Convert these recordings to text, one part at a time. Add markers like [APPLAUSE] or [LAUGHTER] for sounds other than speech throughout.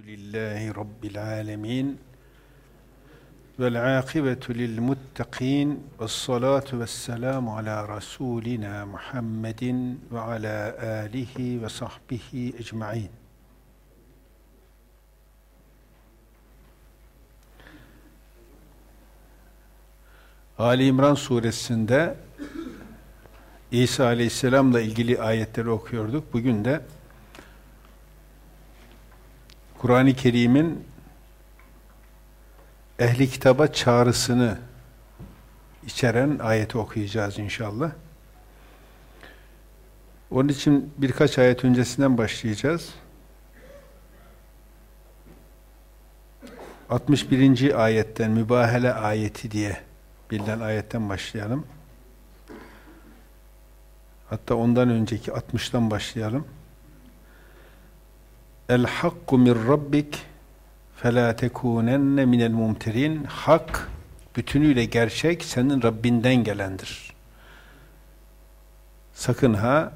Elhamdülillahi Rabbil alemin. Vel akibetu lil muttaqin. Ve salatu ve selamu ala Resulina Muhammedin ve ala alihi ve sahbihi ecma'in. Ali İmran suresinde İsa aleyhisselamla ilgili ayetleri okuyorduk. Bugün de Kur'an-ı Kerim'in ehli kitaba çağrısını içeren ayeti okuyacağız inşallah. Onun için birkaç ayet öncesinden başlayacağız. 61. ayetten mübahele ayeti diye bilinen ayetten başlayalım. Hatta ondan önceki 60'tan başlayalım. El hakku min rabbik fela tekunenne minel mumterin. Hak bütünüyle gerçek senin Rabbinden gelendir. Sakın ha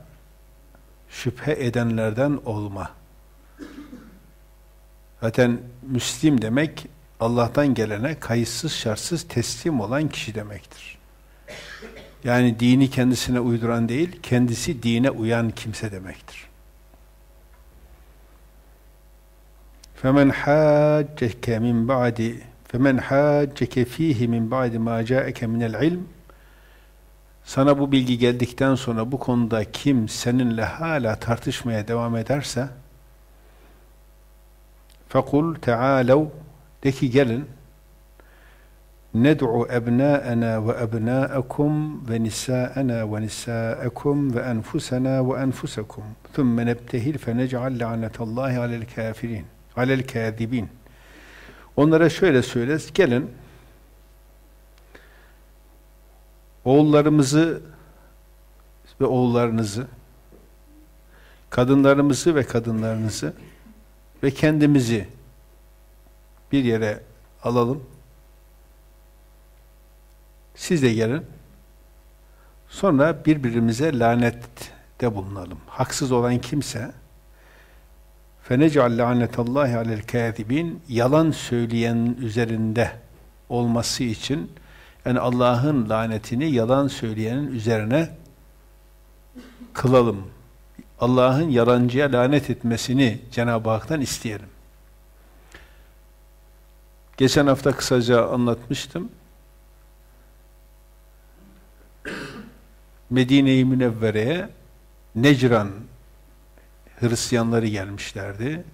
şüphe edenlerden olma. Zaten Müslim demek Allah'tan gelene kayıtsız şartsız teslim olan kişi demektir. Yani dini kendisine uyduran değil, kendisi dine uyan kimse demektir. Femen hacceke min ba'di femen hacceke fihi min ba'di ma ca'eke minel ilm. Sana bu bilgi geldikten sonra bu konuda kim seninle hala tartışmaya devam ederse fekul teâlev de ki gelin ned'u ebnâena ve ebnâekum ve nisâena ve nisâekum ve enfusena ve enfusekum thumme nebtehil fe nec'al la'netallâhi alel kafirin alel kâzibin onlara şöyle söyle gelin oğullarımızı ve oğullarınızı kadınlarımızı ve kadınlarınızı ve kendimizi bir yere alalım siz de gelin. Sonra birbirimize lanette bulunalım. Haksız olan kimse فَنَجْعَلْ لَعْنَةَ اللّٰهِ عَلَى الْكَاذِبِينَ Yalan söyleyen üzerinde olması için yani Allah'ın lanetini yalan söyleyenin üzerine kılalım. Allah'ın yalancıya lanet etmesini Cenab-ı Hak'tan isteyelim. Geçen hafta kısaca anlatmıştım. Medine-i Münevvere'ye Necran Hristiyanları gelmişlerdi.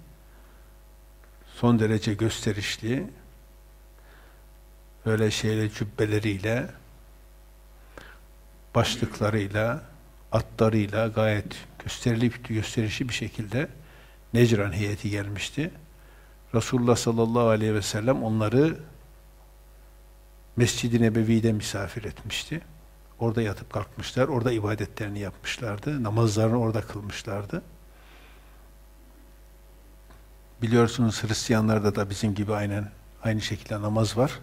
Son derece gösterişli, böyle şeyle cübbeleriyle, başlıklarıyla, atlarıyla gayet gösterili, gösterişli bir şekilde Necran heyeti gelmişti. Resulullah sallallahu aleyhi ve sellem onları Mescid-i Nebevi'de misafir etmişti. Orada yatıp kalkmışlar, orada ibadetlerini yapmışlardı, namazlarını orada kılmışlardı. Biliyorsunuz Hristiyanlarda da bizim gibi aynen aynı şekilde namaz var.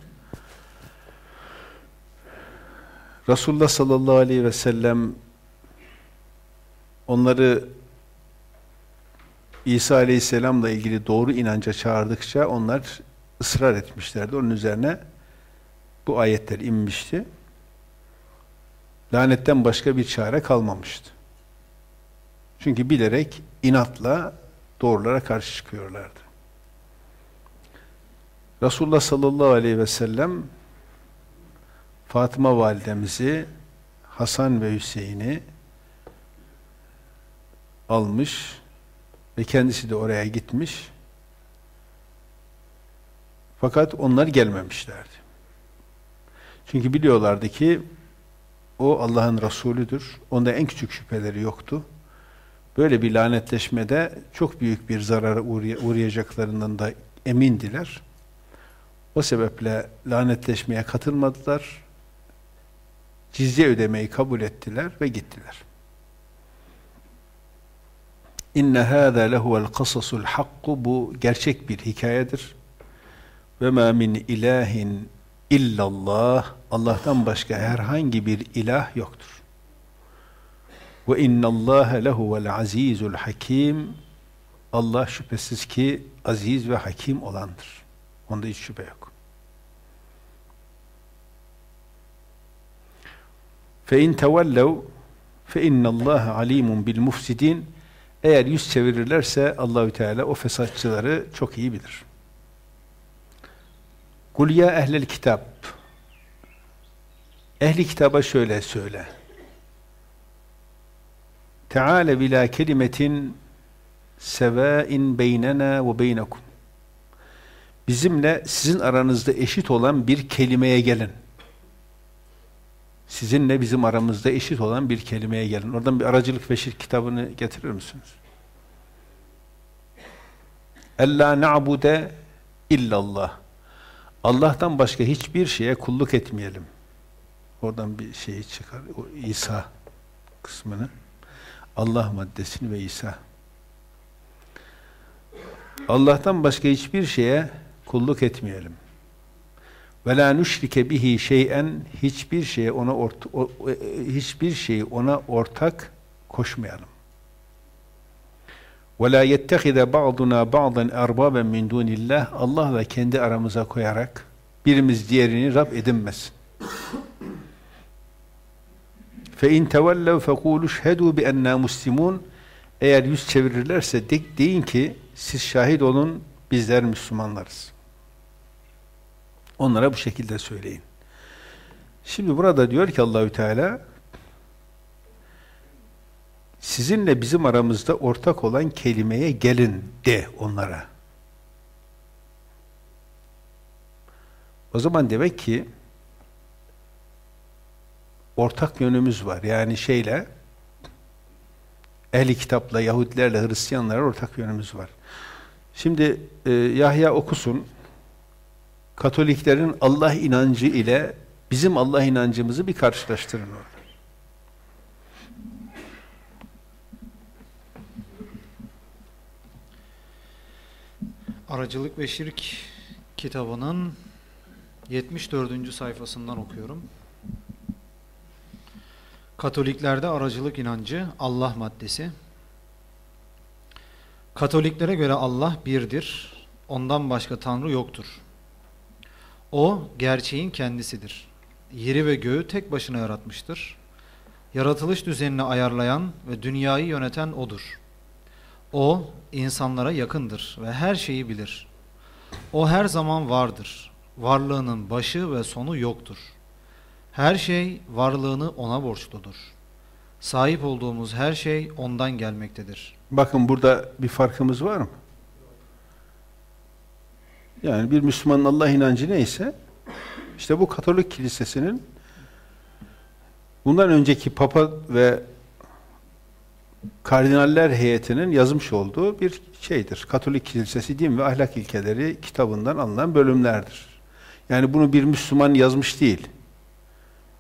Resulullah sallallahu aleyhi ve sellem onları İsa aleyhisselamla ilgili doğru inanca çağırdıkça onlar ısrar etmişlerdi. Onun üzerine bu ayetler inmişti lanetten başka bir çare kalmamıştı. Çünkü bilerek inatla doğrulara karşı çıkıyorlardı. Resulullah sallallahu aleyhi ve sellem Fatıma validemizi Hasan ve Hüseyin'i almış ve kendisi de oraya gitmiş. Fakat onlar gelmemişlerdi. Çünkü biliyorlardı ki o Allah'ın Resulüdür. Onda en küçük şüpheleri yoktu. Böyle bir lanetleşmede çok büyük bir zarara uğrayacaklarından da emindiler. O sebeple lanetleşmeye katılmadılar. Cizye ödemeyi kabul ettiler ve gittiler. İnne hâzâ lehuvel kasasul hakku bu gerçek bir hikayedir. Ve mâ min ilahin illallah Allah'tan başka herhangi bir ilah yoktur. Ve innallâhe lehuvel azîzul hakim Allah şüphesiz ki aziz ve hakim olandır. Onda hiç şüphe yok. Fe in tevellev fe innallaha alimun bil mufsidin eğer yüz çevirirlerse Allahü Teala o fesatçıları çok iyi bilir. Kul ya ehlel kitap Ehli kitaba şöyle söyle. Teala bila kelimetin sevain beynena ve beynekum. Bizimle sizin aranızda eşit olan bir kelimeye gelin. Sizinle bizim aramızda eşit olan bir kelimeye gelin. Oradan bir aracılık ve şirk kitabını getirir misiniz? Ella na'bude illallah. Allah'tan başka hiçbir şeye kulluk etmeyelim. Oradan bir şey çıkar. O İsa kısmını. Allah maddesini ve İsa. Allah'tan başka hiçbir şeye kulluk etmeyelim. Ve la nüşrike bihi şey'en hiçbir şeye ona ort o, e, hiçbir şeyi ona ortak koşmayalım. Ve la yettehize ba'duna ba'dan erbaben min dunillah Allah ve kendi aramıza koyarak birimiz diğerini Rab edinmesin. Fe in tevellev fekulu şhedu bi enna muslimun eğer yüz çevirirlerse de, deyin ki siz şahit olun bizler Müslümanlarız. Onlara bu şekilde söyleyin. Şimdi burada diyor ki Allahü Teala sizinle bizim aramızda ortak olan kelimeye gelin de onlara. O zaman demek ki ortak yönümüz var. Yani şeyle ehli kitapla, Yahudilerle, Hristiyanlarla ortak yönümüz var. Şimdi e, Yahya okusun Katoliklerin Allah inancı ile bizim Allah inancımızı bir karşılaştırın orada. Aracılık ve Şirk kitabının 74. sayfasından okuyorum. Katoliklerde aracılık inancı Allah maddesi. Katoliklere göre Allah birdir. Ondan başka Tanrı yoktur. O gerçeğin kendisidir. Yeri ve göğü tek başına yaratmıştır. Yaratılış düzenini ayarlayan ve dünyayı yöneten O'dur. O insanlara yakındır ve her şeyi bilir. O her zaman vardır. Varlığının başı ve sonu yoktur.'' Her şey varlığını ona borçludur. Sahip olduğumuz her şey ondan gelmektedir. Bakın burada bir farkımız var mı? Yani bir Müslümanın Allah inancı neyse işte bu Katolik kilisesinin bundan önceki papa ve kardinaller heyetinin yazmış olduğu bir şeydir. Katolik Kilisesi Din ve Ahlak İlkeleri kitabından alınan bölümlerdir. Yani bunu bir Müslüman yazmış değil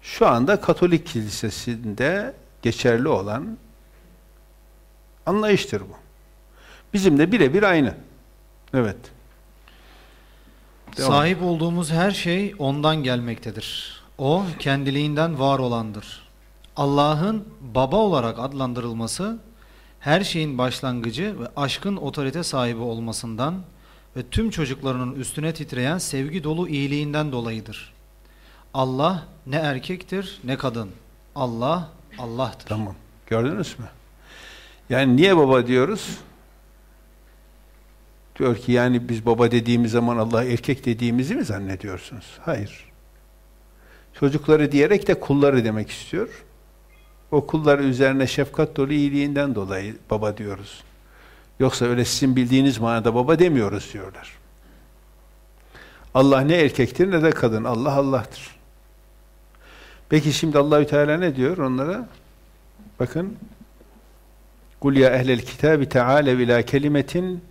şu anda Katolik Kilisesi'nde geçerli olan anlayıştır bu. Bizim de birebir aynı. Evet. Devam. Sahip olduğumuz her şey ondan gelmektedir. O kendiliğinden var olandır. Allah'ın baba olarak adlandırılması her şeyin başlangıcı ve aşkın otorite sahibi olmasından ve tüm çocuklarının üstüne titreyen sevgi dolu iyiliğinden dolayıdır. Allah ne erkektir ne kadın. Allah Allah'tır. Tamam. Gördünüz mü? Yani niye baba diyoruz? Diyor ki yani biz baba dediğimiz zaman Allah erkek dediğimizi mi zannediyorsunuz? Hayır. Çocukları diyerek de kulları demek istiyor. O kullar üzerine şefkat dolu iyiliğinden dolayı baba diyoruz. Yoksa öyle sizin bildiğiniz manada baba demiyoruz diyorlar. Allah ne erkektir ne de kadın. Allah Allah'tır. Peki şimdi Allahü Teala ne diyor onlara? Bakın. Kul ya ehlel kitabi teala ila kelimetin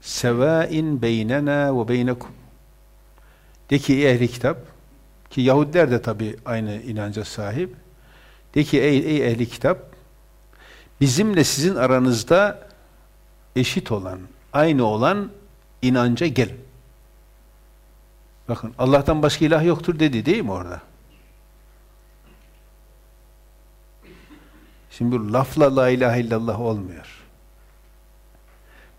sevain beynena ve beynekum. De ki ehli kitap ki Yahudiler de tabi aynı inanca sahip. De ki ey, ey ehli kitap bizimle sizin aranızda eşit olan, aynı olan inanca gelin. Bakın Allah'tan başka ilah yoktur dedi değil mi orada? Şimdi bu lafla la ilahe illallah olmuyor.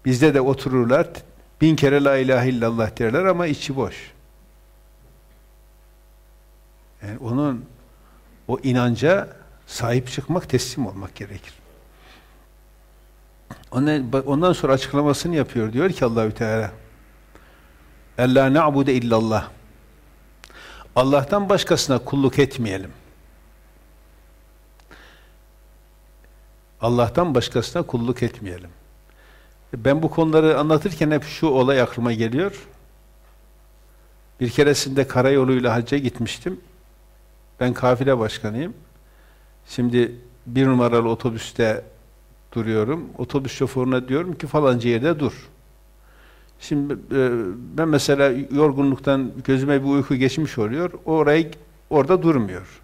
Bizde de otururlar, bin kere la ilahe illallah derler ama içi boş. Yani onun o inanca sahip çıkmak, teslim olmak gerekir. Ondan sonra açıklamasını yapıyor. Diyor ki Allahü Teala Ella na'bude illallah Allah'tan başkasına kulluk etmeyelim. Allah'tan başkasına kulluk etmeyelim. Ben bu konuları anlatırken hep şu olay aklıma geliyor. Bir keresinde karayoluyla hacca gitmiştim. Ben kafile başkanıyım. Şimdi bir numaralı otobüste duruyorum. Otobüs şoförüne diyorum ki falanca yerde dur. Şimdi e, ben mesela yorgunluktan gözüme bir uyku geçmiş oluyor. Orayı orada durmuyor.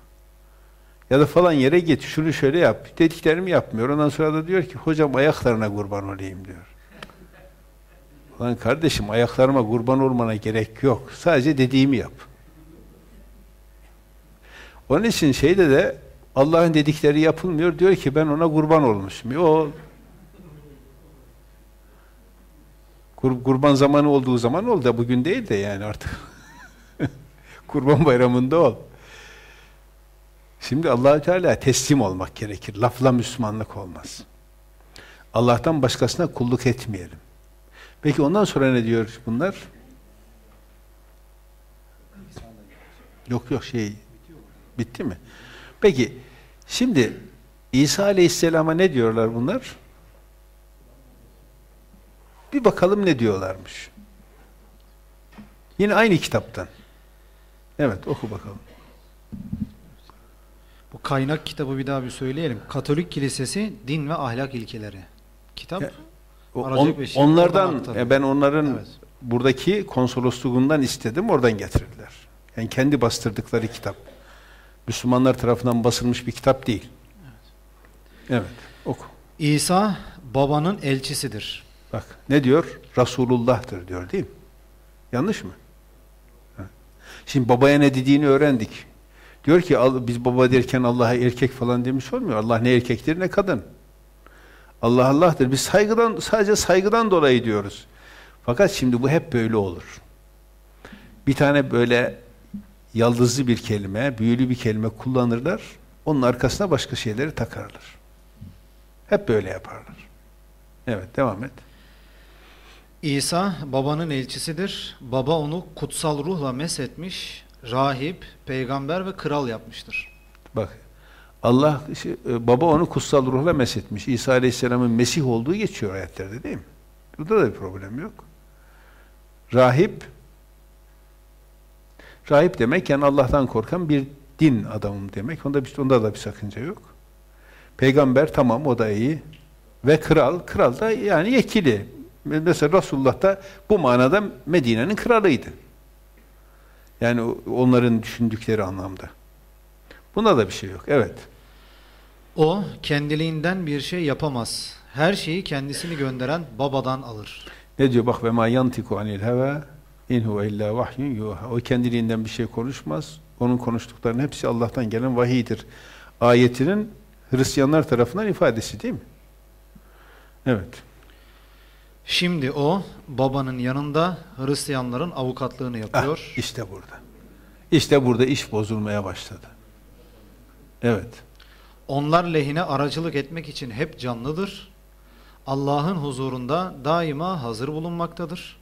Ya da falan yere git, şunu şöyle yap. Dediklerimi yapmıyor. Ondan sonra da diyor ki, hocam ayaklarına kurban olayım diyor. Lan kardeşim ayaklarıma kurban olmana gerek yok. Sadece dediğimi yap. Onun için şeyde de Allah'ın dedikleri yapılmıyor. Diyor ki ben ona kurban olmuşum. O Kur, kurban zamanı olduğu zaman ol da bugün değil de yani artık. [LAUGHS] kurban bayramında ol. Şimdi Allahü Teala teslim olmak gerekir. Lafla Müslümanlık olmaz. Allah'tan başkasına kulluk etmeyelim. Peki ondan sonra ne diyor bunlar? Yok yok şey bitti mi? Peki şimdi İsa Aleyhisselam'a ne diyorlar bunlar? Bir bakalım ne diyorlarmış. Yine aynı kitaptan. Evet oku bakalım. Bu kaynak kitabı bir daha bir söyleyelim. Katolik Kilisesi Din ve Ahlak İlkeleri. Kitap. Ya, on, onlardan e, ben onların evet. buradaki konsolosluğundan istedim. Oradan getirdiler. Yani kendi bastırdıkları kitap. Müslümanlar tarafından basılmış bir kitap değil. Evet. Evet. Oku. İsa babanın elçisidir. Bak ne diyor? Resulullah'tır diyor değil mi? Yanlış mı? Şimdi babaya ne dediğini öğrendik. Diyor ki biz baba derken Allah'a erkek falan demiş olmuyor. Allah ne erkektir ne kadın. Allah Allah'tır. Biz saygıdan sadece saygıdan dolayı diyoruz. Fakat şimdi bu hep böyle olur. Bir tane böyle yaldızlı bir kelime, büyülü bir kelime kullanırlar. Onun arkasına başka şeyleri takarlar. Hep böyle yaparlar. Evet, devam et. İsa babanın elçisidir. Baba onu kutsal ruhla meshetmiş, rahip, peygamber ve kral yapmıştır. Bak Allah e, baba onu kutsal ruhla meshetmiş. İsa Aleyhisselam'ın Mesih olduğu geçiyor ayetlerde değil mi? Burada da bir problem yok. Rahip Rahip demek yani Allah'tan korkan bir din adamı demek. Onda, bir, onda da bir sakınca yok. Peygamber tamam o da iyi. Ve kral, kral da yani yekili. Mesela Resulullah da bu manada Medine'nin kralıydı. Yani onların düşündükleri anlamda. Buna da bir şey yok. Evet. O kendiliğinden bir şey yapamaz. Her şeyi kendisini gönderen babadan alır. Ne diyor bak ve ma yantiku anil heva in huve illa vahyun yuha. O kendiliğinden bir şey konuşmaz. Onun konuştuklarının hepsi Allah'tan gelen vahiydir. Ayetinin Hristiyanlar tarafından ifadesi değil mi? Evet. Şimdi o babanın yanında Hristiyanların avukatlığını yapıyor. Ah, işte burada. İşte burada iş bozulmaya başladı. Evet. Onlar lehine aracılık etmek için hep canlıdır. Allah'ın huzurunda daima hazır bulunmaktadır.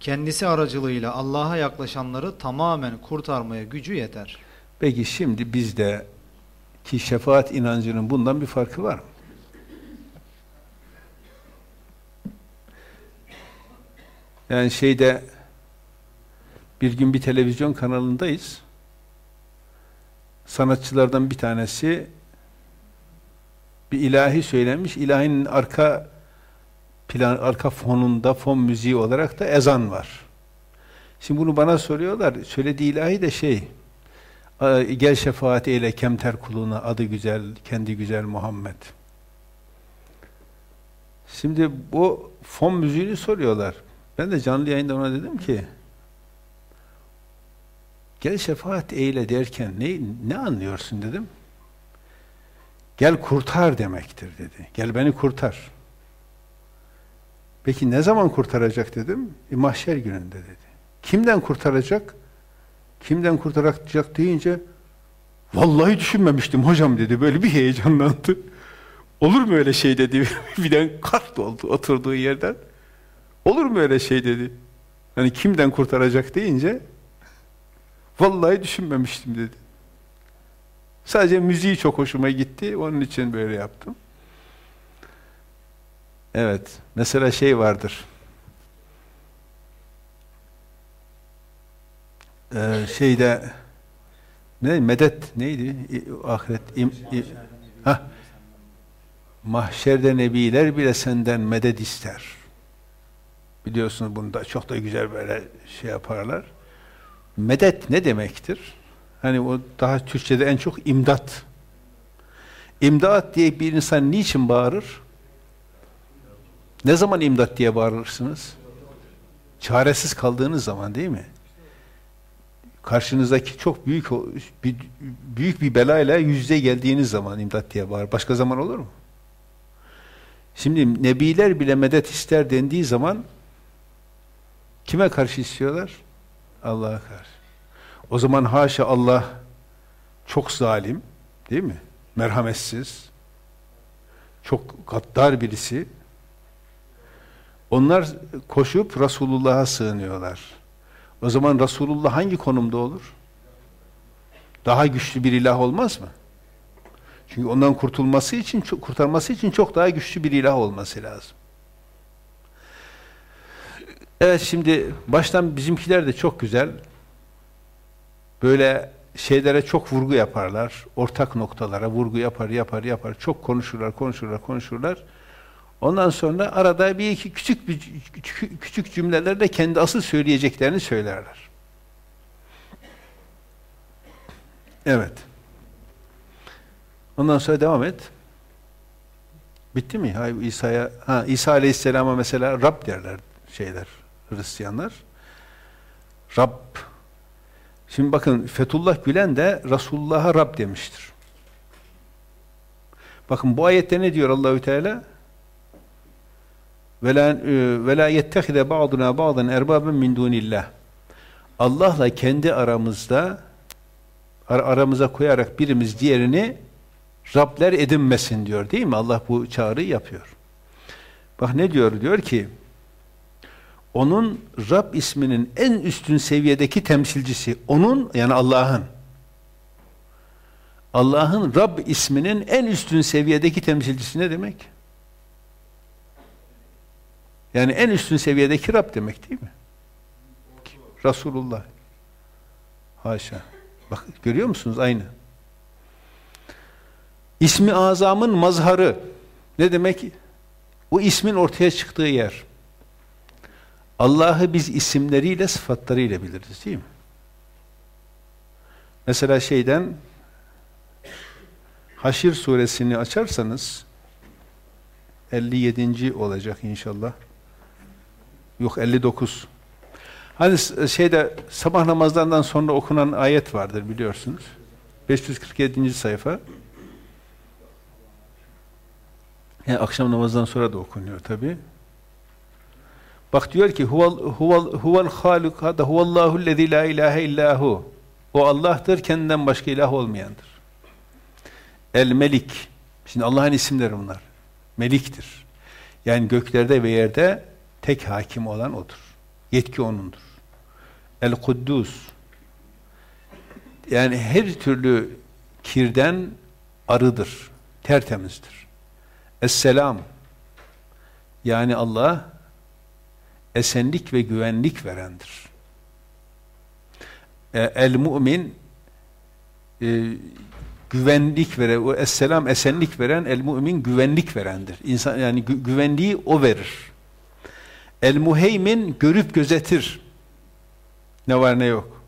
Kendisi aracılığıyla Allah'a yaklaşanları tamamen kurtarmaya gücü yeter. Peki şimdi bizde ki şefaat inancının bundan bir farkı var mı? Yani şeyde bir gün bir televizyon kanalındayız. Sanatçılardan bir tanesi bir ilahi söylemiş. İlahinin arka plan, arka fonunda fon müziği olarak da ezan var. Şimdi bunu bana soruyorlar. Söylediği ilahi de şey gel şefaat eyle kemter kuluna adı güzel, kendi güzel Muhammed. Şimdi bu fon müziğini soruyorlar. Ben de canlı yayında ona dedim ki gel şefaat eyle derken ne, ne anlıyorsun dedim. Gel kurtar demektir dedi. Gel beni kurtar. Peki ne zaman kurtaracak dedim. E, mahşer gününde dedi. Kimden kurtaracak? Kimden kurtaracak deyince vallahi düşünmemiştim hocam dedi. Böyle bir heyecanlandı. Olur mu öyle şey dedi. [LAUGHS] Birden kart oldu oturduğu yerden. Olur mu öyle şey dedi. Hani kimden kurtaracak deyince vallahi düşünmemiştim dedi. Sadece müziği çok hoşuma gitti. Onun için böyle yaptım. Evet. Mesela şey vardır. Ee, şeyde ne medet neydi? Ahiret im, im, ha mahşerde nebiler bile senden medet ister. Biliyorsunuz bunu da çok da güzel böyle şey yaparlar. Medet ne demektir? Hani o daha Türkçe'de en çok imdat. İmdat diye bir insan niçin bağırır? Ne zaman imdat diye bağırırsınız? Çaresiz kaldığınız zaman değil mi? Karşınızdaki çok büyük bir, büyük bir belayla yüzde geldiğiniz zaman imdat diye bağır. Başka zaman olur mu? Şimdi nebiler bile medet ister dendiği zaman kime karşı istiyorlar? Allah'a karşı. O zaman haşa Allah çok zalim, değil mi? Merhametsiz, çok gaddar birisi. Onlar koşup Resulullah'a sığınıyorlar. O zaman Resulullah hangi konumda olur? Daha güçlü bir ilah olmaz mı? Çünkü ondan kurtulması için, kurtarması için çok daha güçlü bir ilah olması lazım. Evet şimdi baştan bizimkiler de çok güzel böyle şeylere çok vurgu yaparlar. Ortak noktalara vurgu yapar, yapar, yapar. Çok konuşurlar, konuşurlar, konuşurlar. Ondan sonra arada bir iki küçük bir küçük cümlelerle kendi asıl söyleyeceklerini söylerler. Evet. Ondan sonra devam et. Bitti mi? Hayır İsa'ya ha İsa Aleyhisselam'a mesela Rab derler şeyler Hristiyanlar. Rab Şimdi bakın Fethullah Gülen de Resulullah'a Rab demiştir. Bakın bu ayette ne diyor Allahü Teala? Ve la yettehide ba'duna ba'dan erbaben min dunillah. Allah'la kendi aramızda aramıza koyarak birimiz diğerini Rabler edinmesin diyor değil mi? Allah bu çağrıyı yapıyor. Bak ne diyor? Diyor ki onun Rab isminin en üstün seviyedeki temsilcisi, onun yani Allah'ın Allah'ın Rab isminin en üstün seviyedeki temsilcisi ne demek? Yani en üstün seviyedeki Rab demek değil mi? Resulullah. Haşa. Bak görüyor musunuz? Aynı. İsmi azamın mazharı. Ne demek? O ismin ortaya çıktığı yer. Allah'ı biz isimleriyle, sıfatlarıyla biliriz değil mi? Mesela şeyden Haşir suresini açarsanız 57. olacak inşallah. Yok 59. Hani şeyde sabah namazlarından sonra okunan ayet vardır biliyorsunuz. 547. sayfa. Yani akşam namazdan sonra da okunuyor tabi. Bak diyor ki huval huval huval haluk hada huvallahu lezî la ilahe illahu. O Allah'tır, kendinden başka ilah olmayandır. El Melik. Şimdi Allah'ın isimleri bunlar. Meliktir. Yani göklerde ve yerde tek hakim olan odur. Yetki onundur. El Kuddus. Yani her türlü kirden arıdır. Tertemizdir. Esselam. Yani Allah esenlik ve güvenlik verendir. E, el mümin e, güvenlik veren, o esselam esenlik veren, el mümin güvenlik verendir. İnsan yani gü güvenliği o verir. El muheymin görüp gözetir. Ne var ne yok.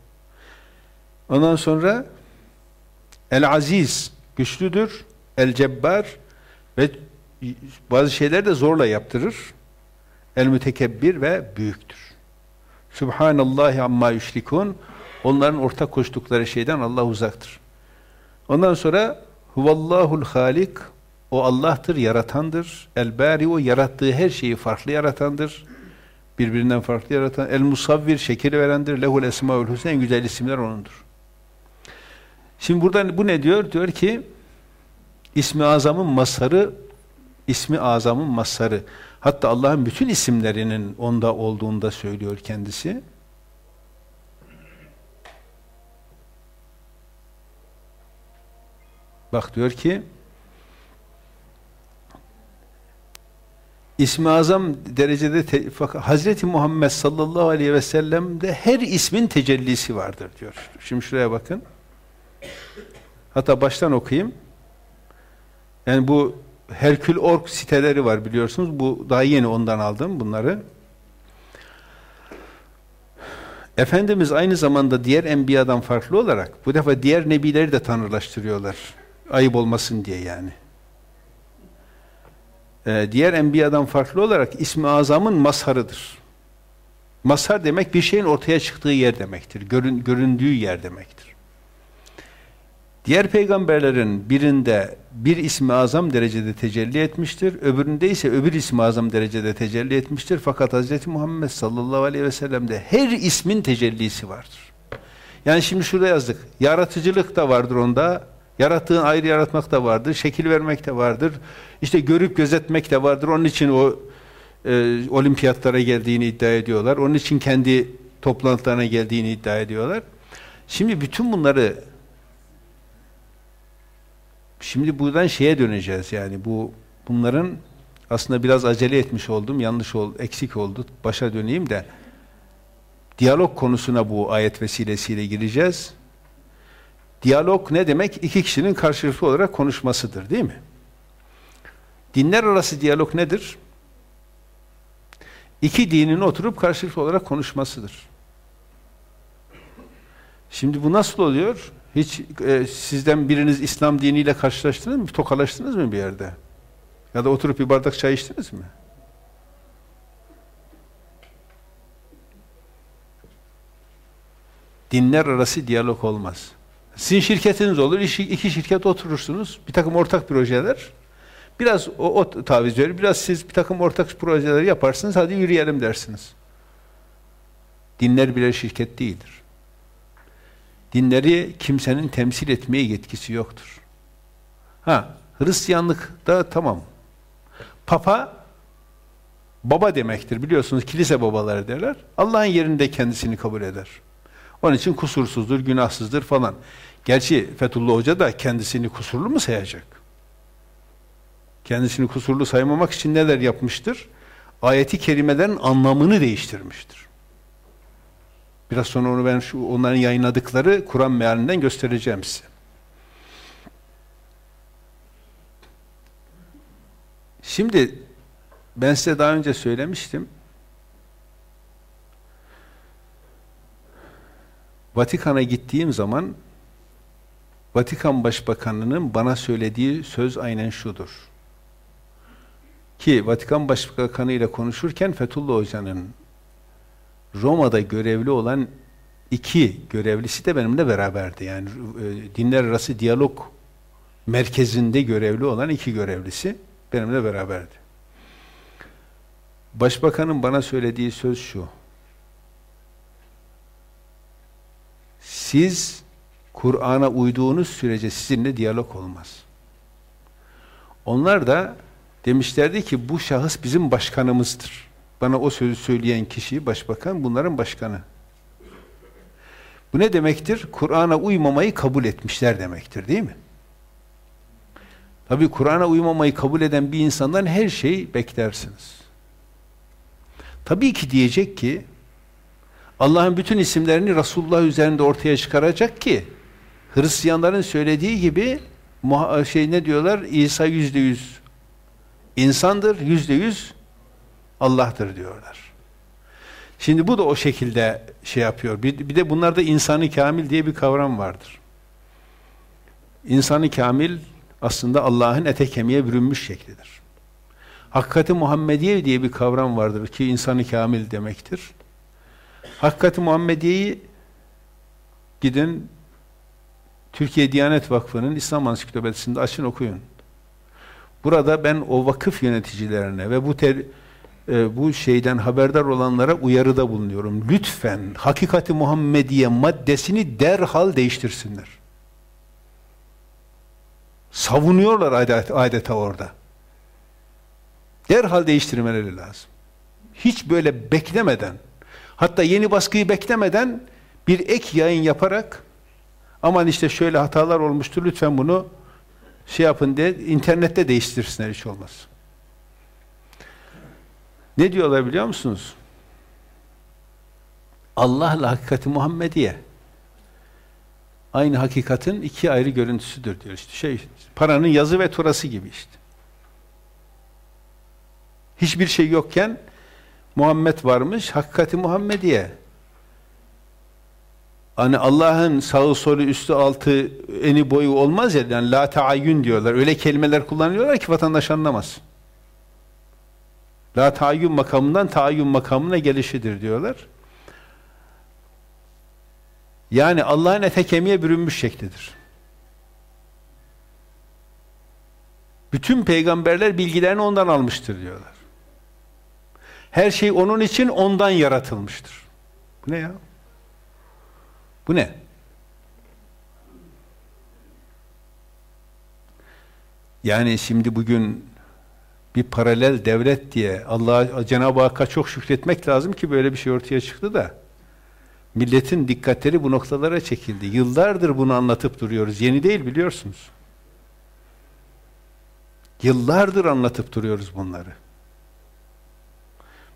Ondan sonra el aziz güçlüdür. El cebbar ve bazı şeyler de zorla yaptırır. El mütekebbir ve büyüktür. Subhanallahi amma yüşrikun. Onların ortak koştukları şeyden Allah uzaktır. Ondan sonra huvallahul halik O Allah'tır, yaratandır. El-Bari o yarattığı her şeyi farklı yaratandır. Birbirinden farklı yaratan. El-Musavvir şekeri verendir. Lehul esmaül husna en güzel isimler onundur. Şimdi burada bu ne diyor? Diyor ki İsmi Azam'ın masarı İsmi Azam'ın masarı. Hatta Allah'ın bütün isimlerinin onda olduğunu da söylüyor kendisi. Bak diyor ki İsmi Azam derecede Hazreti Muhammed sallallahu aleyhi ve sellem'de her ismin tecellisi vardır diyor. Şimdi şuraya bakın. Hatta baştan okuyayım. Yani bu Herkül Org siteleri var biliyorsunuz. Bu daha yeni ondan aldım bunları. Efendimiz aynı zamanda diğer enbiyadan farklı olarak bu defa diğer nebileri de tanrılaştırıyorlar. Ayıp olmasın diye yani. Ee, diğer enbiyadan farklı olarak ismi azamın mazharıdır. Mazhar demek bir şeyin ortaya çıktığı yer demektir. Görün, göründüğü yer demektir. Diğer peygamberlerin birinde bir ismi azam derecede tecelli etmiştir. Öbüründe ise öbür ismi azam derecede tecelli etmiştir. Fakat Hz. Muhammed sallallahu aleyhi ve sellem'de her ismin tecellisi vardır. Yani şimdi şurada yazdık. Yaratıcılık da vardır onda. Yarattığın ayrı yaratmak da vardır. Şekil vermek de vardır. İşte görüp gözetmek de vardır. Onun için o e, olimpiyatlara geldiğini iddia ediyorlar. Onun için kendi toplantılarına geldiğini iddia ediyorlar. Şimdi bütün bunları Şimdi buradan şeye döneceğiz yani bu bunların aslında biraz acele etmiş oldum, yanlış oldu, eksik oldu. Başa döneyim de diyalog konusuna bu ayet vesilesiyle gireceğiz. Diyalog ne demek? İki kişinin karşılıklı olarak konuşmasıdır, değil mi? Dinler arası diyalog nedir? İki dinin oturup karşılıklı olarak konuşmasıdır. Şimdi bu nasıl oluyor? Hiç e, sizden biriniz İslam diniyle karşılaştınız mı? Tokalaştınız mı bir yerde? Ya da oturup bir bardak çay içtiniz mi? Dinler arası diyalog olmaz. Sizin şirketiniz olur, iki şirket oturursunuz, bir takım ortak projeler, biraz o, o taviz verir, biraz siz bir takım ortak projeler yaparsınız, hadi yürüyelim dersiniz. Dinler birer şirket değildir. Dinleri kimsenin temsil etmeye yetkisi yoktur. Ha, Hristiyanlık da tamam. Papa baba demektir biliyorsunuz kilise babaları derler. Allah'ın yerinde kendisini kabul eder. Onun için kusursuzdur, günahsızdır falan. Gerçi Fethullah Hoca da kendisini kusurlu mu sayacak? Kendisini kusurlu saymamak için neler yapmıştır? Ayeti kerimelerin anlamını değiştirmiştir. Biraz sonra onu ben şu onların yayınladıkları Kur'an mealinden göstereceğim size. Şimdi ben size daha önce söylemiştim. Vatikan'a gittiğim zaman Vatikan Başbakanı'nın bana söylediği söz aynen şudur. Ki Vatikan Başbakanı ile konuşurken Fethullah Hoca'nın Roma'da görevli olan iki görevlisi de benimle beraberdi. Yani e, dinler arası diyalog merkezinde görevli olan iki görevlisi benimle beraberdi. Başbakanın bana söylediği söz şu. Siz Kur'an'a uyduğunuz sürece sizinle diyalog olmaz. Onlar da demişlerdi ki bu şahıs bizim başkanımızdır. Bana o sözü söyleyen kişi başbakan bunların başkanı. Bu ne demektir? Kur'an'a uymamayı kabul etmişler demektir değil mi? Tabi Kur'an'a uymamayı kabul eden bir insandan her şeyi beklersiniz. Tabii ki diyecek ki Allah'ın bütün isimlerini Resulullah üzerinde ortaya çıkaracak ki Hristiyanların söylediği gibi şey ne diyorlar? İsa yüzde yüz insandır, yüzde yüz Allah'tır diyorlar. Şimdi bu da o şekilde şey yapıyor. Bir, bir de bunlarda insanı kamil diye bir kavram vardır. İnsanı kamil aslında Allah'ın ete kemiğe bürünmüş şeklidir. Hakikati Muhammediye diye bir kavram vardır ki insanı kamil demektir. Hakikati Muhammediye'yi gidin Türkiye Diyanet Vakfı'nın İslam Ansiklopedisinde açın okuyun. Burada ben o vakıf yöneticilerine ve bu ter, e, bu şeyden haberdar olanlara uyarıda bulunuyorum. Lütfen hakikati Muhammediye maddesini derhal değiştirsinler. Savunuyorlar adet, adeta orada. Derhal değiştirmeleri lazım. Hiç böyle beklemeden, hatta yeni baskıyı beklemeden bir ek yayın yaparak aman işte şöyle hatalar olmuştur lütfen bunu şey yapın diye internette değiştirsinler hiç olmaz. Ne diyorlar biliyor musunuz? Allah'la hakikati Muhammediye aynı hakikatin iki ayrı görüntüsüdür diyor işte. Şey, paranın yazı ve turası gibi işte. Hiçbir şey yokken Muhammed varmış, hakikati Muhammediye. Hani Allah'ın sağı solu üstü altı eni boyu olmaz ya yani la taayyün diyorlar. Öyle kelimeler kullanıyorlar ki vatandaş anlamaz. La taayyün makamından taayyün makamına gelişidir diyorlar. Yani Allah'ın ete kemiğe bürünmüş şeklidir. Bütün peygamberler bilgilerini ondan almıştır diyorlar. Her şey onun için ondan yaratılmıştır. Bu ne ya? Bu ne? Yani şimdi bugün bir paralel devlet diye Allah Cenab-ı Hakk'a çok şükretmek lazım ki böyle bir şey ortaya çıktı da milletin dikkatleri bu noktalara çekildi. Yıllardır bunu anlatıp duruyoruz. Yeni değil biliyorsunuz. Yıllardır anlatıp duruyoruz bunları.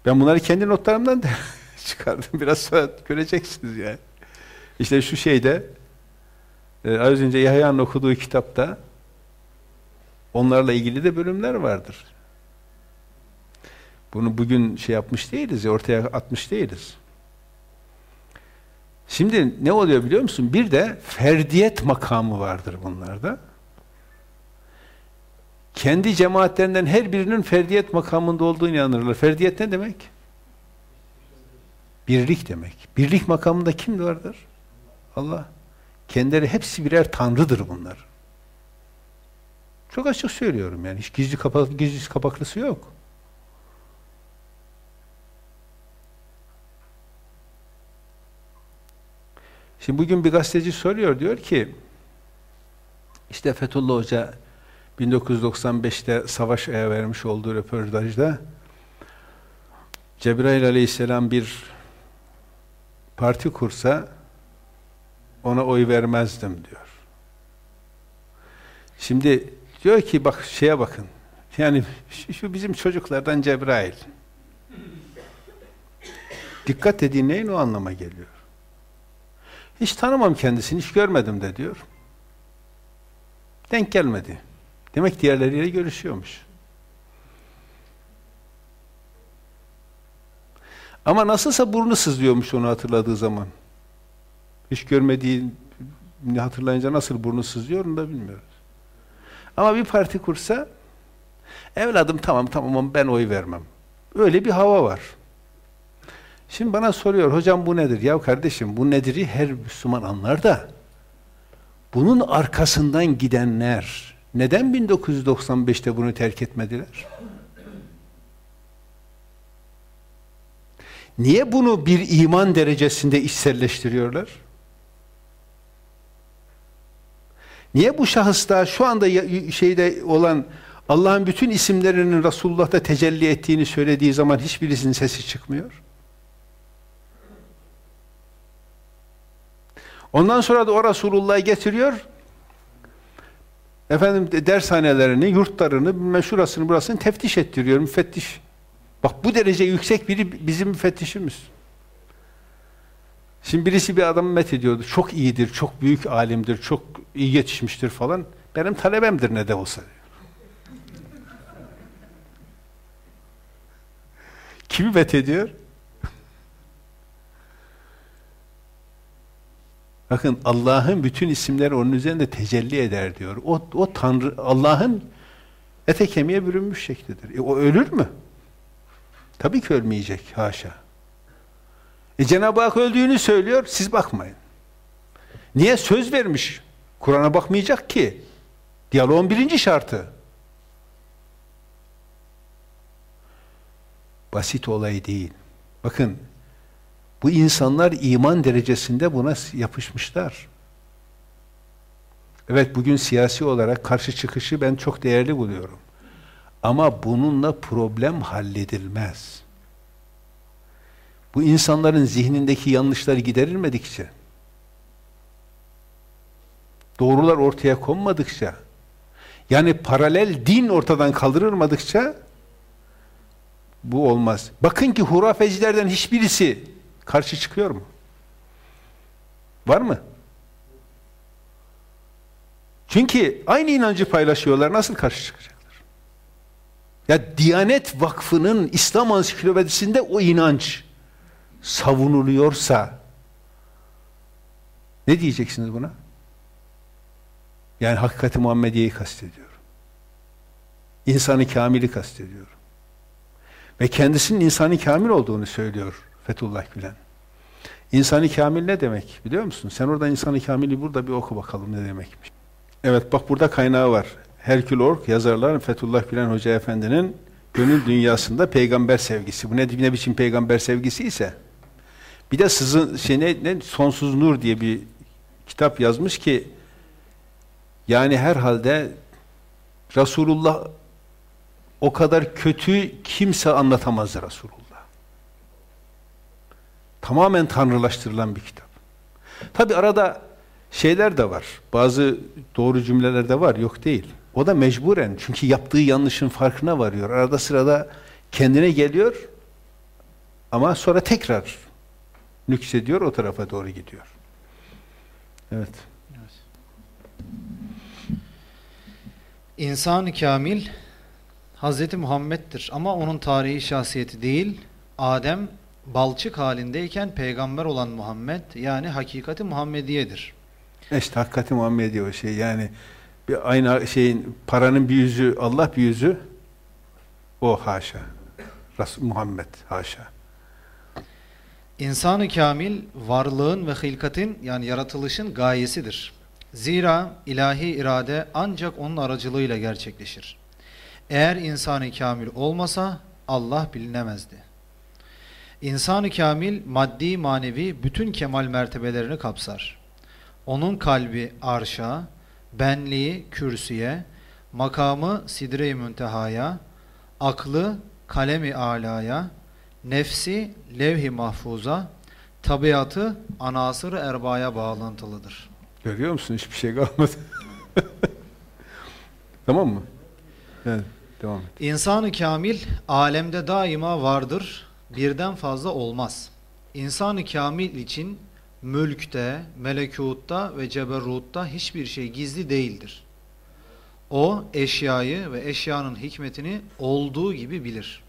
Ben bunları kendi notlarımdan da [LAUGHS] çıkardım. Biraz sonra göreceksiniz yani. İşte şu şeyde e, az önce Yahya'nın okuduğu kitapta onlarla ilgili de bölümler vardır. Bunu bugün şey yapmış değiliz, ortaya atmış değiliz. Şimdi ne oluyor biliyor musun? Bir de ferdiyet makamı vardır bunlarda. Kendi cemaatlerinden her birinin ferdiyet makamında olduğunu inanırlar. Ferdiyet ne demek? Birlik demek. Birlik makamında kim vardır? Allah. Kendileri hepsi birer tanrıdır bunlar. Çok açık söylüyorum yani. Hiç gizli kapak, gizli kapaklısı yok. Şimdi bugün bir gazeteci soruyor, diyor ki işte Fethullah Hoca 1995'te savaş aya vermiş olduğu röportajda Cebrail aleyhisselam bir parti kursa ona oy vermezdim diyor. Şimdi diyor ki bak şeye bakın. Yani şu bizim çocuklardan Cebrail. Dikkat dediğin neyin o anlama geliyor. Hiç tanımam kendisini, hiç görmedim de diyor. Denk gelmedi. Demek diğerleriyle görüşüyormuş. Ama nasılsa burnu sızlıyormuş onu hatırladığı zaman. Hiç görmediğini hatırlayınca nasıl burnu sızlıyor onu da bilmiyoruz. Ama bir parti kursa evladım tamam tamam ben oy vermem. Öyle bir hava var. Şimdi bana soruyor, hocam bu nedir? Ya kardeşim bu nediri her Müslüman anlar da bunun arkasından gidenler neden 1995'te bunu terk etmediler? Niye bunu bir iman derecesinde içselleştiriyorlar? Niye bu şahısta şu anda şeyde olan Allah'ın bütün isimlerinin Resulullah'ta tecelli ettiğini söylediği zaman hiçbirisinin sesi çıkmıyor? Ondan sonra da o Resulullah'ı getiriyor. Efendim dershanelerini, yurtlarını, bilmem şurasını burasını teftiş ettiriyor, müfettiş. Bak bu derece yüksek biri bizim müfettişimiz. Şimdi birisi bir adamı met ediyordu. Çok iyidir, çok büyük alimdir, çok iyi yetişmiştir falan. Benim talebemdir ne de olsa. Kimi met ediyor? Bakın Allah'ın bütün isimleri onun üzerinde tecelli eder diyor. O, o Tanrı, Allah'ın ete kemiğe bürünmüş şeklidir. E, o ölür mü? Tabii ki ölmeyecek, haşa. E Cenab-ı Hak öldüğünü söylüyor, siz bakmayın. Niye? Söz vermiş. Kur'an'a bakmayacak ki. Diyaloğun birinci şartı. Basit olay değil. Bakın, bu insanlar iman derecesinde buna yapışmışlar. Evet bugün siyasi olarak karşı çıkışı ben çok değerli buluyorum. Ama bununla problem halledilmez. Bu insanların zihnindeki yanlışlar giderilmedikçe, doğrular ortaya konmadıkça, yani paralel din ortadan kaldırılmadıkça bu olmaz. Bakın ki hurafecilerden hiçbirisi karşı çıkıyor mu? Var mı? Çünkü aynı inancı paylaşıyorlar. Nasıl karşı çıkacaklar? Ya Diyanet Vakfı'nın İslam Ansiklopedisinde o inanç savunuluyorsa ne diyeceksiniz buna? Yani hakikati Muhammediye'yi kastediyorum. İnsanı kamili kastediyorum. Ve kendisinin insanı kamil olduğunu söylüyor Fethullah Gülen. İnsanı kamil ne demek biliyor musun? Sen orada insanı kamili burada bir oku bakalım ne demekmiş. Evet bak burada kaynağı var. Herkül Ork yazarlar Fethullah Gülen Hoca Efendi'nin gönül dünyasında peygamber sevgisi. Bu ne, ne biçim peygamber sevgisi ise bir de sızın şey ne, ne Sonsuz Nur diye bir kitap yazmış ki yani herhalde Resulullah o kadar kötü kimse anlatamaz Resulullah. Tamamen tanrılaştırılan bir kitap. Tabi arada şeyler de var. Bazı doğru cümleler de var. Yok değil. O da mecburen. Çünkü yaptığı yanlışın farkına varıyor. Arada sırada kendine geliyor ama sonra tekrar nüksediyor o tarafa doğru gidiyor. Evet. İnsan-ı kamil Hazreti Muhammed'dir ama onun tarihi şahsiyeti değil. Adem balçık halindeyken peygamber olan Muhammed yani hakikati Muhammediyedir. İşte hakikati Muhammediye o şey yani bir aynı şeyin paranın bir yüzü Allah bir yüzü o haşa. Resul Muhammed haşa. İnsanı kamil varlığın ve hilkatin yani yaratılışın gayesidir. Zira ilahi irade ancak onun aracılığıyla gerçekleşir. Eğer insanı kamil olmasa Allah bilinemezdi. İnsanı kamil maddi manevi bütün kemal mertebelerini kapsar. Onun kalbi arşa, benliği kürsüye, makamı sidre-i müntehaya, aklı kalemi alaya, nefsi levh-i mahfuza, tabiatı anasır erbaya bağlantılıdır. Görüyor musun? Hiçbir şey kalmadı. [LAUGHS] tamam mı? Evet, devam et. İnsanı kamil alemde daima vardır, birden fazla olmaz. İnsanı kamil için mülkte, melekutta ve ceberrutta hiçbir şey gizli değildir. O eşyayı ve eşyanın hikmetini olduğu gibi bilir.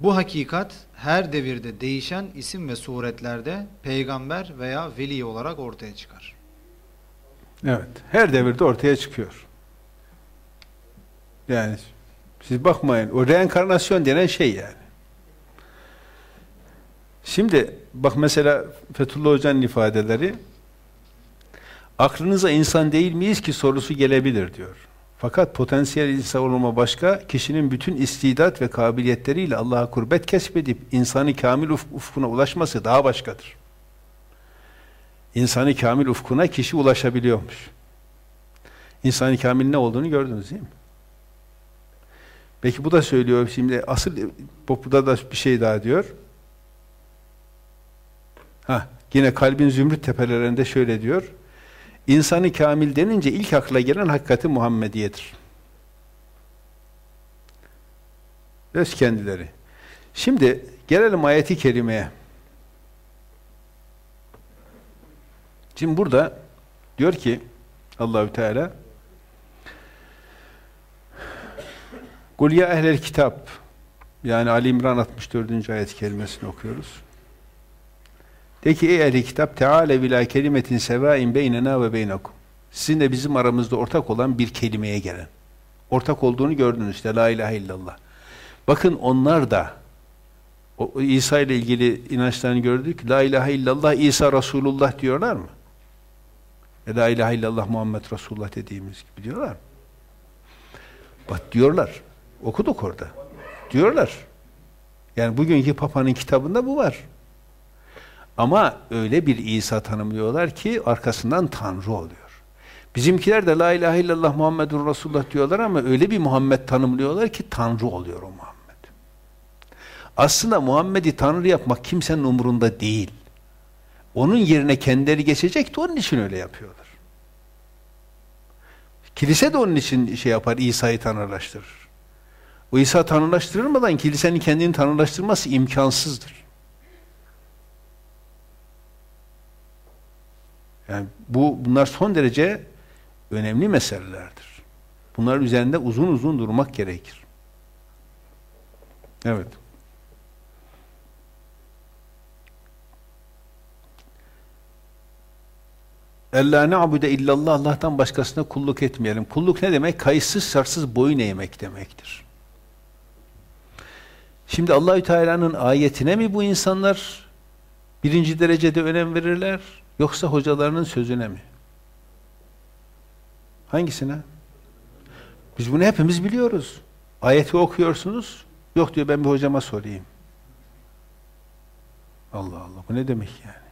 Bu hakikat her devirde değişen isim ve suretlerde peygamber veya veli olarak ortaya çıkar. Evet, her devirde ortaya çıkıyor. Yani siz bakmayın, o reenkarnasyon denen şey yani. Şimdi bak mesela Fethullah Hoca'nın ifadeleri aklınıza insan değil miyiz ki sorusu gelebilir diyor. Fakat potansiyel insan olma başka, kişinin bütün istidat ve kabiliyetleriyle Allah'a kurbet kesbedip insanı kamil uf ufkuna ulaşması daha başkadır. İnsanı kamil ufkuna kişi ulaşabiliyormuş. İnsanı kamil ne olduğunu gördünüz değil mi? Peki bu da söylüyor şimdi asıl burada da bir şey daha diyor. Ha, yine kalbin zümrüt tepelerinde şöyle diyor. İnsanı kamil denince ilk akla gelen hakikati Muhammediyedir. Öz kendileri. Şimdi gelelim ayeti kerimeye. Şimdi burada diyor ki Allahü Teala Kul ya ehlel kitap yani Ali İmran 64. ayet kelimesini okuyoruz. De ki ey ehli kitap teale bila kelimetin sevain beynena ve beynakum. Sizinle bizim aramızda ortak olan bir kelimeye gelen. Ortak olduğunu gördünüz işte la ilahe illallah. Bakın onlar da o, İsa ile ilgili inançlarını gördük. La ilahe illallah İsa Resulullah diyorlar mı? E, la ilahe illallah Muhammed Resulullah dediğimiz gibi diyorlar mı? Bak diyorlar. Okuduk orada. diyorlar. Yani bugünkü Papa'nın kitabında bu var. Ama öyle bir İsa tanımlıyorlar ki arkasından Tanrı oluyor. Bizimkiler de La ilahe illallah Muhammedun Resulullah diyorlar ama öyle bir Muhammed tanımlıyorlar ki Tanrı oluyor o Muhammed. Aslında Muhammed'i Tanrı yapmak kimsenin umurunda değil. Onun yerine kendileri geçecek onun için öyle yapıyorlar. Kilise de onun için şey yapar, İsa'yı tanrılaştırır. O İsa tanrılaştırılmadan kilisenin kendini tanrılaştırması imkansızdır. Yani bu bunlar son derece önemli meselelerdir. Bunlar üzerinde uzun uzun durmak gerekir. Evet. Ella na'bude illallah Allah'tan başkasına kulluk etmeyelim. Kulluk ne demek? Kayıtsız şartsız boyun eğmek demektir. Şimdi Allahü Teala'nın ayetine mi bu insanlar birinci derecede önem verirler yoksa hocalarının sözüne mi? Hangisine? Biz bunu hepimiz biliyoruz. Ayeti okuyorsunuz. Yok diyor ben bir hocama sorayım. Allah Allah bu ne demek yani?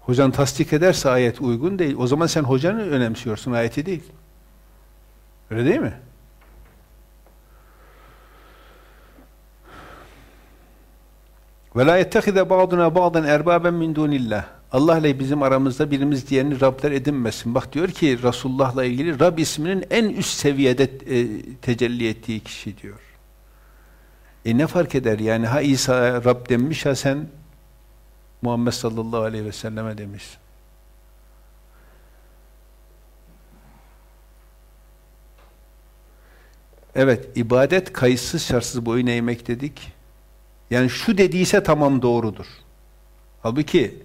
Hocan tasdik ederse ayet uygun değil. O zaman sen hocanı önemsiyorsun, ayeti değil. Öyle değil mi? Ve la yettehize ba'duna ba'dan erbaben min dunillah. Allah ile bizim aramızda birimiz diğerini Rabler edinmesin. Bak diyor ki Resulullah'la ilgili Rab isminin en üst seviyede e, tecelli ettiği kişi diyor. E ne fark eder yani ha İsa Rab demiş ha sen Muhammed sallallahu aleyhi ve selleme demiş. Evet, ibadet kayıtsız şartsız boyun eğmek dedik. Yani şu dediyse tamam doğrudur. Halbuki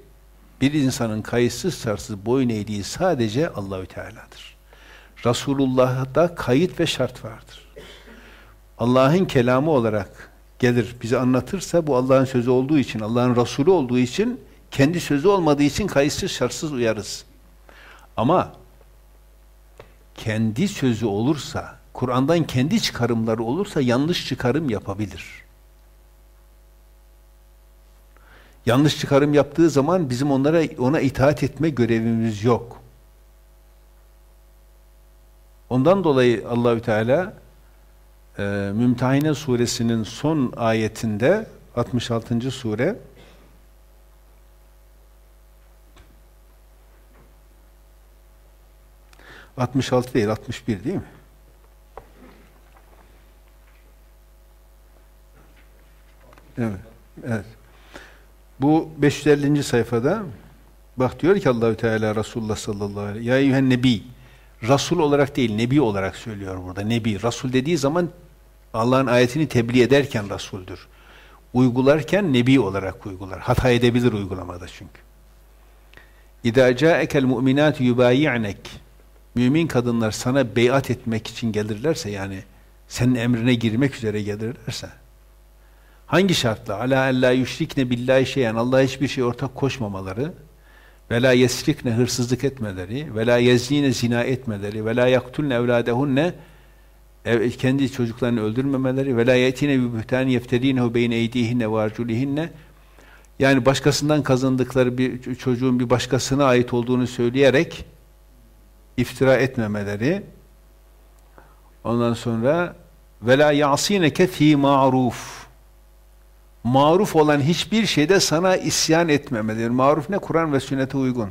bir insanın kayıtsız şartsız boyun eğdiği sadece Allahü Teala'dır. Resulullah'da kayıt ve şart vardır. Allah'ın kelamı olarak gelir bize anlatırsa bu Allah'ın sözü olduğu için, Allah'ın Resulü olduğu için, kendi sözü olmadığı için kayıtsız şartsız uyarız. Ama kendi sözü olursa, Kur'an'dan kendi çıkarımları olursa yanlış çıkarım yapabilir. Yanlış çıkarım yaptığı zaman bizim onlara ona itaat etme görevimiz yok. Ondan dolayı Allahü Teala e, Mümtehine suresinin son ayetinde 66. sure ...66 değil, 61 değil mi? Evet, evet. Bu 550. sayfada bak diyor ki Allahü Teala Resulullah sallallahu aleyhi ve sellem ya nebi Rasul olarak değil nebi olarak söylüyor burada. Nebi Rasul dediği zaman Allah'ın ayetini tebliğ ederken Rasuldür. Uygularken nebi olarak uygular. Hata edebilir uygulamada çünkü. İdâ câekel mu'minâtu yubâyi'nek Mümin kadınlar sana beyat etmek için gelirlerse yani senin emrine girmek üzere gelirlerse hangi şartla? ala ella yüşrikne billahi şeyen. Allah'a hiçbir şey ortak koşmamaları ve la yesrikne hırsızlık etmeleri ve la yeznine zina etmeleri ve la yaktulne evladehunne ev, kendi çocuklarını öldürmemeleri ve la yetine bi buhtan yefterinehu beyne eydihinne ve arculihinne yani başkasından kazandıkları bir çocuğun bir başkasına ait olduğunu söyleyerek iftira etmemeleri. Ondan sonra ve la yasineke fi ma'ruf maruf olan hiçbir şeyde sana isyan etmemeleri. Maruf ne? Kur'an ve sünnete uygun.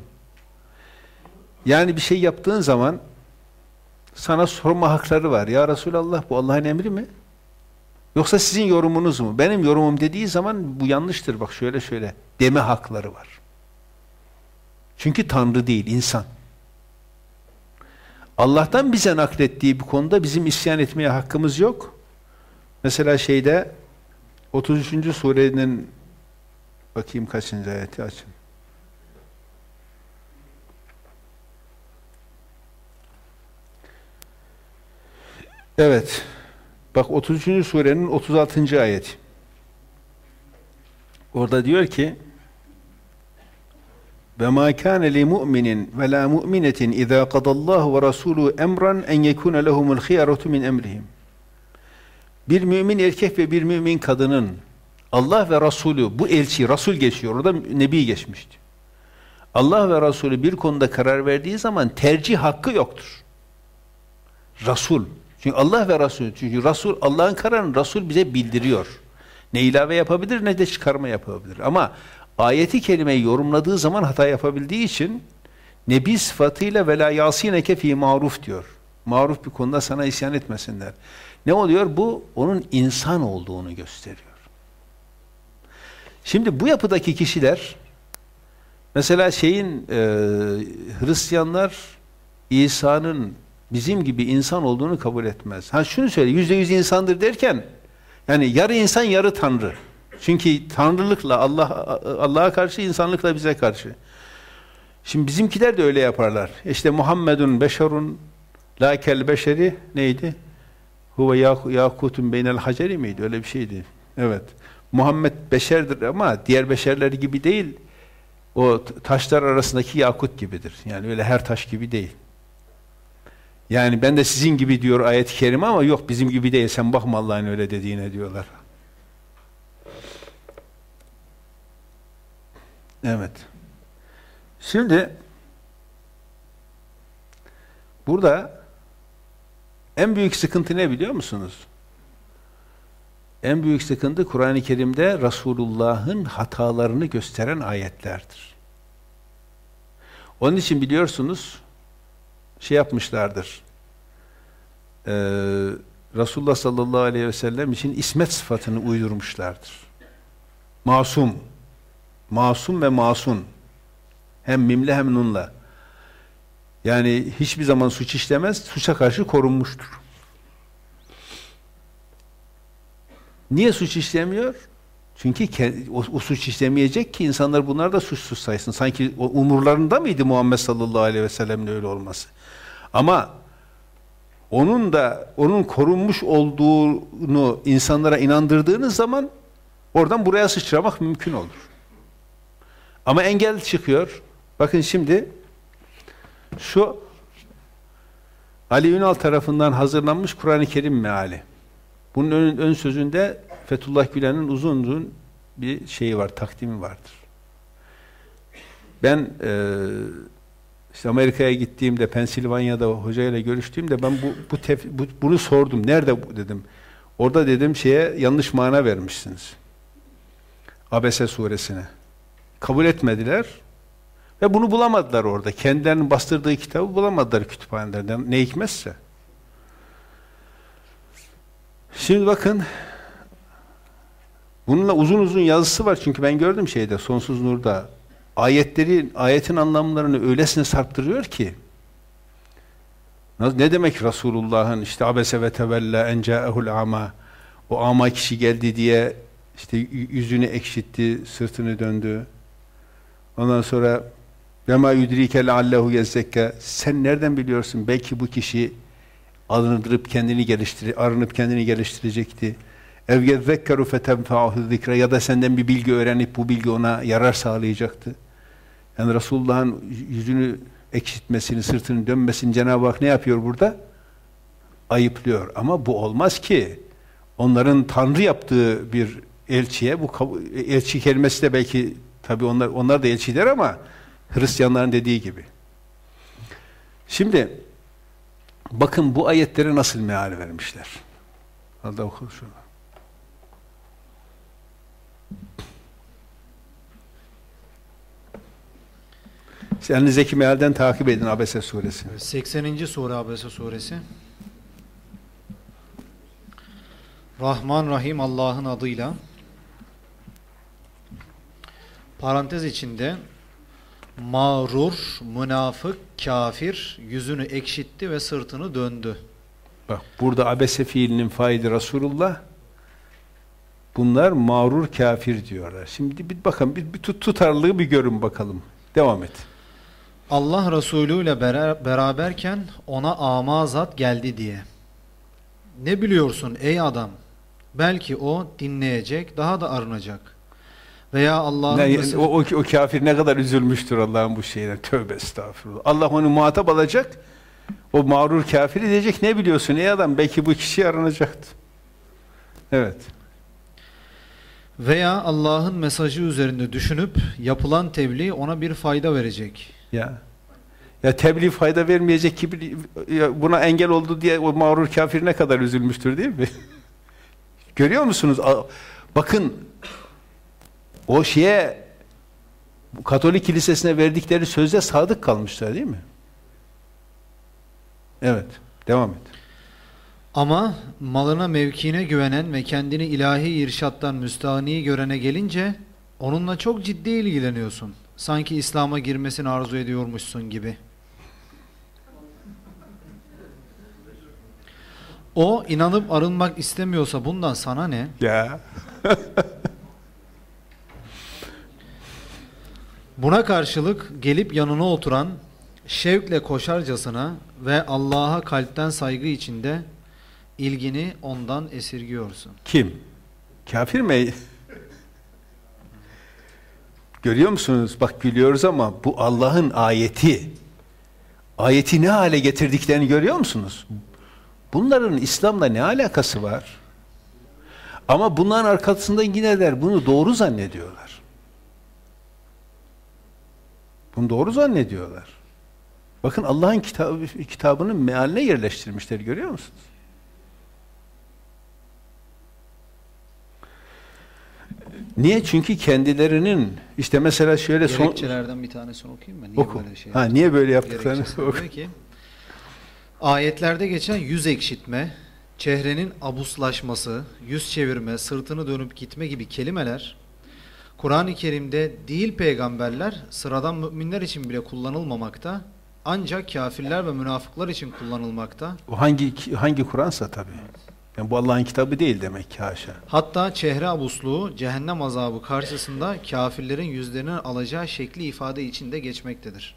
Yani bir şey yaptığın zaman sana sorma hakları var. Ya Resulallah bu Allah'ın emri mi? Yoksa sizin yorumunuz mu? Benim yorumum dediği zaman bu yanlıştır. Bak şöyle şöyle deme hakları var. Çünkü Tanrı değil, insan. Allah'tan bize naklettiği bu konuda bizim isyan etmeye hakkımız yok. Mesela şeyde 33. surenin bakayım kaçıncı ayeti açın. Evet. Bak 33. surenin 36. ayet. Orada diyor ki ve ma kana li mu'minin ve la mu'minetin iza qadallahu ve rasuluhu emran en yekuna lehumul khiyaratu min emrihim. Bir mümin erkek ve bir mümin kadının Allah ve Resulü, bu elçi, Resul geçiyor, orada Nebi geçmişti. Allah ve Resulü bir konuda karar verdiği zaman tercih hakkı yoktur. Resul. Çünkü Allah ve Resul, çünkü Resul, Allah'ın kararını Resul bize bildiriyor. Ne ilave yapabilir ne de çıkarma yapabilir. Ama ayeti kerimeyi yorumladığı zaman hata yapabildiği için Nebi sıfatıyla la yasineke fi maruf diyor. Maruf bir konuda sana isyan etmesinler. Ne oluyor? Bu onun insan olduğunu gösteriyor. Şimdi bu yapıdaki kişiler mesela şeyin e, Hristiyanlar İsa'nın bizim gibi insan olduğunu kabul etmez. Ha şunu söyle, yüzde yüz insandır derken yani yarı insan yarı tanrı. Çünkü tanrılıkla Allah Allah'a karşı insanlıkla bize karşı. Şimdi bizimkiler de öyle yaparlar. İşte Muhammedun beşerun la kel beşeri neydi? Huve yakutun beynel haceri miydi? Öyle bir şeydi. Evet. Muhammed beşerdir ama diğer beşerleri gibi değil. O taşlar arasındaki yakut gibidir. Yani öyle her taş gibi değil. Yani ben de sizin gibi diyor ayet-i kerime ama yok bizim gibi değil. Sen bakma Allah'ın öyle dediğine diyorlar. Evet. Şimdi burada en büyük sıkıntı ne biliyor musunuz? En büyük sıkıntı Kur'an-ı Kerim'de Resulullah'ın hatalarını gösteren ayetlerdir. Onun için biliyorsunuz şey yapmışlardır. Ee, Resulullah sallallahu aleyhi ve sellem için ismet sıfatını uydurmuşlardır. Masum. Masum ve masun. Hem mimle hem nunla. Yani hiçbir zaman suç işlemez, suça karşı korunmuştur. Niye suç işlemiyor? Çünkü o, o suç işlemeyecek ki insanlar bunlar da suçsuz saysın. Sanki o umurlarında mıydı Muhammed sallallahu aleyhi ve sellem'in öyle olması? Ama onun da onun korunmuş olduğunu insanlara inandırdığınız zaman oradan buraya sıçramak mümkün olur. Ama engel çıkıyor. Bakın şimdi şu Ali Ünal tarafından hazırlanmış Kur'an-ı Kerim meali. Bunun ön, ön sözünde Fethullah Gülen'in uzun uzun bir şeyi var, takdimi vardır. Ben e, işte Amerika'ya gittiğimde, Pensilvanya'da hocayla görüştüğümde ben bu, bu, tef, bu bunu sordum. Nerede bu dedim. Orada dedim şeye yanlış mana vermişsiniz. Abese suresine. Kabul etmediler. Ve bunu bulamadılar orada. Kendilerinin bastırdığı kitabı bulamadılar kütüphanelerden. Ne hikmetse. Şimdi bakın bununla uzun uzun yazısı var çünkü ben gördüm şeyde Sonsuz Nur'da ayetleri ayetin anlamlarını öylesine sarptırıyor ki ne demek Resulullah'ın işte abese ve tevella en ca'ehul ama o ama kişi geldi diye işte yüzünü ekşitti, sırtını döndü. Ondan sonra ve ma yudrike leallehu yezzekke sen nereden biliyorsun belki bu kişi arındırıp kendini geliştir arınıp kendini geliştirecekti. Ev yezekkeru fetenfa'uhu zikre ya da senden bir bilgi öğrenip bu bilgi ona yarar sağlayacaktı. Yani Resulullah'ın yüzünü ekşitmesini, sırtını dönmesini Cenab-ı Hak ne yapıyor burada? Ayıplıyor. Ama bu olmaz ki. Onların Tanrı yaptığı bir elçiye, bu elçi kelimesi de belki tabi onlar, onlar da elçiler ama Hristiyanların dediği gibi. Şimdi bakın bu ayetleri nasıl meal vermişler. Hadi oku şunu. Elinizdeki mealden takip edin Abese suresi. 80. sure Abese suresi. Rahman Rahim Allah'ın adıyla parantez içinde mağrur, münafık, kafir yüzünü ekşitti ve sırtını döndü. Bak burada abese fiilinin faili Resulullah bunlar mağrur kafir diyorlar. Şimdi bir bakın bir, bir tut, tutarlığı bir görün bakalım. Devam et. Allah Resulü ile beraberken ona ama zat geldi diye. Ne biliyorsun ey adam? Belki o dinleyecek, daha da arınacak. Veya Allah'ın... O, o, o kafir ne kadar üzülmüştür Allah'ın bu şeyine. Tövbe estağfurullah. Allah onu muhatap alacak. O mağrur kafir diyecek ne biliyorsun ey adam? Belki bu kişi arınacaktı. Evet. Veya Allah'ın mesajı üzerinde düşünüp yapılan tebliğ ona bir fayda verecek. Ya. Ya tebliğ fayda vermeyecek gibi buna engel oldu diye o mağrur kafir ne kadar üzülmüştür değil mi? [LAUGHS] Görüyor musunuz? Bakın o şeye Katolik kilisesine verdikleri sözde sadık kalmışlar değil mi? Evet. Devam et. Ama malına mevkiine güvenen ve kendini ilahi irşattan müstahni görene gelince onunla çok ciddi ilgileniyorsun. Sanki İslam'a girmesini arzu ediyormuşsun gibi. O inanıp arınmak istemiyorsa bundan sana ne? Ya. [LAUGHS] Buna karşılık gelip yanına oturan şevkle koşarcasına ve Allah'a kalpten saygı içinde ilgini ondan esirgiyorsun. Kim? Kafir mi? Görüyor musunuz? Bak gülüyoruz ama bu Allah'ın ayeti. Ayeti ne hale getirdiklerini görüyor musunuz? Bunların İslam'la ne alakası var? Ama bunların arkasında yineler bunu doğru zannediyorlar. Bunu doğru zannediyorlar. Bakın Allah'ın kitabı, kitabının mealine yerleştirmişler görüyor musunuz? Niye? Çünkü kendilerinin işte mesela şöyle son Gerekçelerden bir tanesini okuyayım mı? Niye oku. böyle şey ha niye böyle yaptıklarını oku. diyor ki ayetlerde geçen yüz ekşitme, çehrenin abuslaşması, yüz çevirme, sırtını dönüp gitme gibi kelimeler Kur'an-ı Kerim'de değil peygamberler sıradan müminler için bile kullanılmamakta ancak kafirler ve münafıklar için kullanılmakta. O hangi hangi Kur'ansa tabii. Yani bu Allah'ın kitabı değil demek ki haşa. Hatta çehre abusluğu cehennem azabı karşısında kafirlerin yüzlerini alacağı şekli ifade içinde geçmektedir.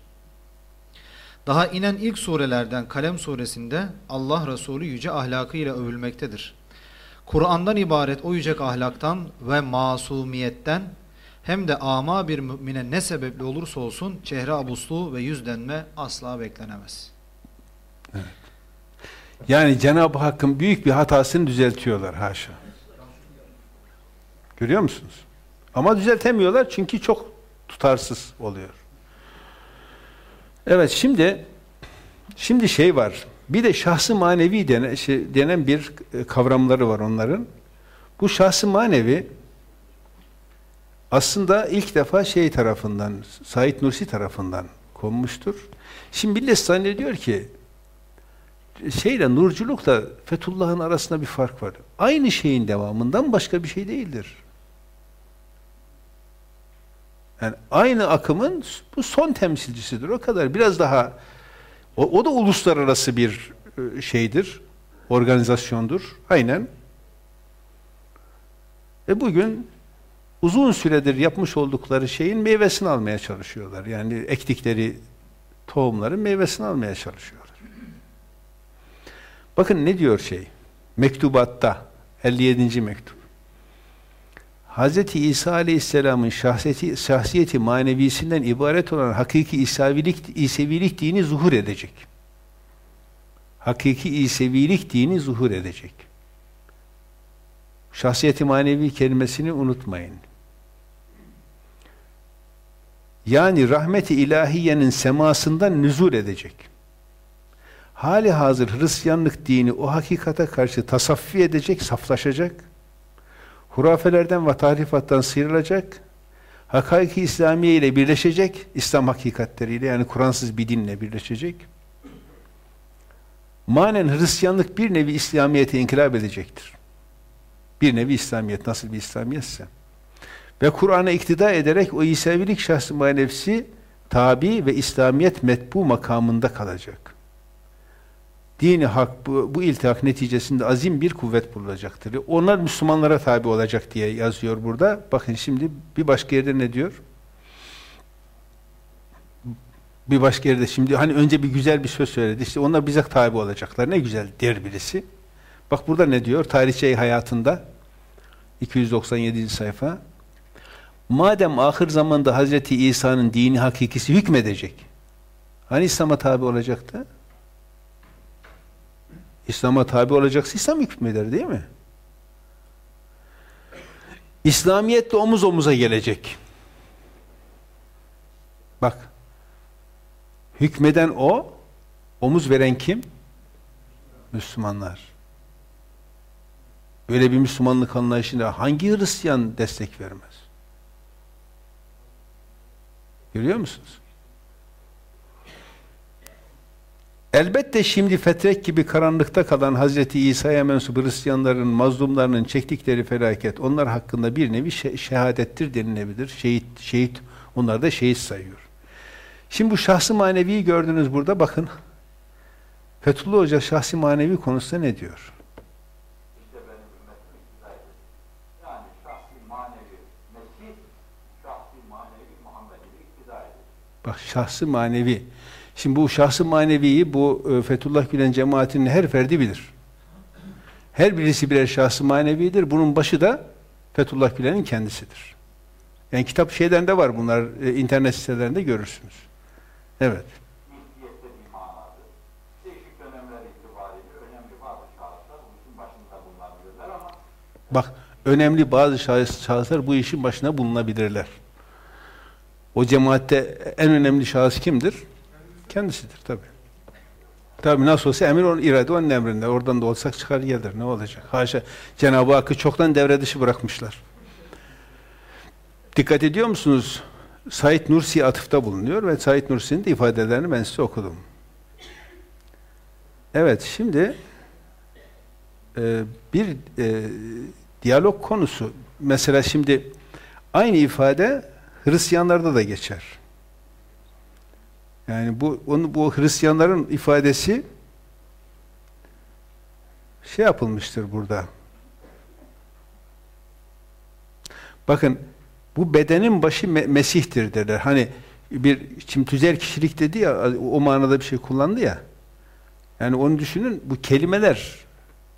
Daha inen ilk surelerden Kalem suresinde Allah Resulü yüce ahlakıyla övülmektedir. Kur'an'dan ibaret o yüce ahlaktan ve masumiyetten hem de ama bir mümine ne sebeple olursa olsun çehre abusluğu ve yüzlenme asla beklenemez. Yani Cenab-ı Hakk'ın büyük bir hatasını düzeltiyorlar haşa. Görüyor musunuz? Ama düzeltemiyorlar çünkü çok tutarsız oluyor. Evet şimdi şimdi şey var. Bir de şahsı manevi denen, şey, denen bir kavramları var onların. Bu şahsı manevi aslında ilk defa şey tarafından, Said Nursi tarafından konmuştur. Şimdi millet zannediyor ki şeyle nurculukla Fethullah'ın arasında bir fark var. Aynı şeyin devamından başka bir şey değildir. Yani aynı akımın bu son temsilcisidir. O kadar. Biraz daha o, o da uluslararası bir e, şeydir. Organizasyondur. Aynen. Ve bugün uzun süredir yapmış oldukları şeyin meyvesini almaya çalışıyorlar. Yani ektikleri tohumların meyvesini almaya çalışıyorlar. Bakın ne diyor şey? Mektubatta 57. mektup. Hz. İsa Aleyhisselam'ın şahsiyeti, şahsiyeti manevisinden ibaret olan hakiki İsavilik, İsevilik dini zuhur edecek. Hakiki İsevilik dini zuhur edecek. Şahsiyeti manevi kelimesini unutmayın. Yani rahmeti ilahiyenin semasından nüzul edecek. Hali hazır Hristiyanlık dini o hakikate karşı tasaffi edecek, saflaşacak. Hurafelerden ve tarifattan sıyrılacak. Hakaiki İslamiye ile birleşecek. İslam hakikatleriyle yani Kur'ansız bir dinle birleşecek. Manen Hristiyanlık bir nevi İslamiyet'e inkılap edecektir. Bir nevi İslamiyet nasıl bir İslamiyetse. Ve Kur'an'a iktida ederek o İsavilik şahsı manevsi tabi ve İslamiyet metbu makamında kalacak. Dini hak bu, bu iltihak neticesinde azim bir kuvvet bulunacaktır. Onlar Müslümanlara tabi olacak diye yazıyor burada. Bakın şimdi bir başka yerde ne diyor? Bir başka yerde şimdi hani önce bir güzel bir söz söyledi. İşte onlar bize tabi olacaklar. Ne güzel der birisi. Bak burada ne diyor? Tarihçe hayatında 297. sayfa. Madem ahir zamanda Hazreti İsa'nın dini hakikisi hükmedecek. Hani İslam'a tabi olacaktı? İslam'a tabi olacaksa İslam hükmeder değil mi? İslamiyetle omuz omuza gelecek. Bak, hükmeden o, omuz veren kim? Müslümanlar. Böyle bir Müslümanlık anlayışında hangi Hristiyan destek vermez? Görüyor musunuz? Elbette şimdi fetrek gibi karanlıkta kalan Hazreti İsa'ya mensup Hristiyanların, mazlumlarının çektikleri felaket onlar hakkında bir nevi şehadettir denilebilir. Şehit, şehit, onlar da şehit sayıyor. Şimdi bu şahsı maneviyi gördünüz burada bakın. Fethullah Hoca şahsi manevi konusunda ne diyor? Bak şahsı manevi. Şimdi bu şahsı maneviyi bu e, Fethullah Gülen cemaatinin her ferdi bilir. Her birisi birer şahsı manevidir. Bunun başı da Fethullah Gülen'in kendisidir. Yani kitap şeyden de var bunlar. E, internet sitelerinde görürsünüz. Evet. Bak, önemli bazı şahıslar bu işin başına bulunabilirler. O cemaatte en önemli şahıs kimdir? Kendisidir tabi. Tabi nasıl olsa emir onun irade onun emrinde. Oradan da olsak çıkar gelir. Ne olacak? Haşa. Cenab-ı Hakk'ı çoktan devre dışı bırakmışlar. Dikkat ediyor musunuz? Said Nursi atıfta bulunuyor ve Said Nursi'nin de ifadelerini ben size okudum. Evet, şimdi e, bir e, diyalog konusu. Mesela şimdi aynı ifade Hristiyanlarda da geçer. Yani bu onu bu Hristiyanların ifadesi şey yapılmıştır burada. Bakın bu bedenin başı me Mesih'tir derler. Hani bir tüzel kişilik dedi ya o manada bir şey kullandı ya. Yani onu düşünün bu kelimeler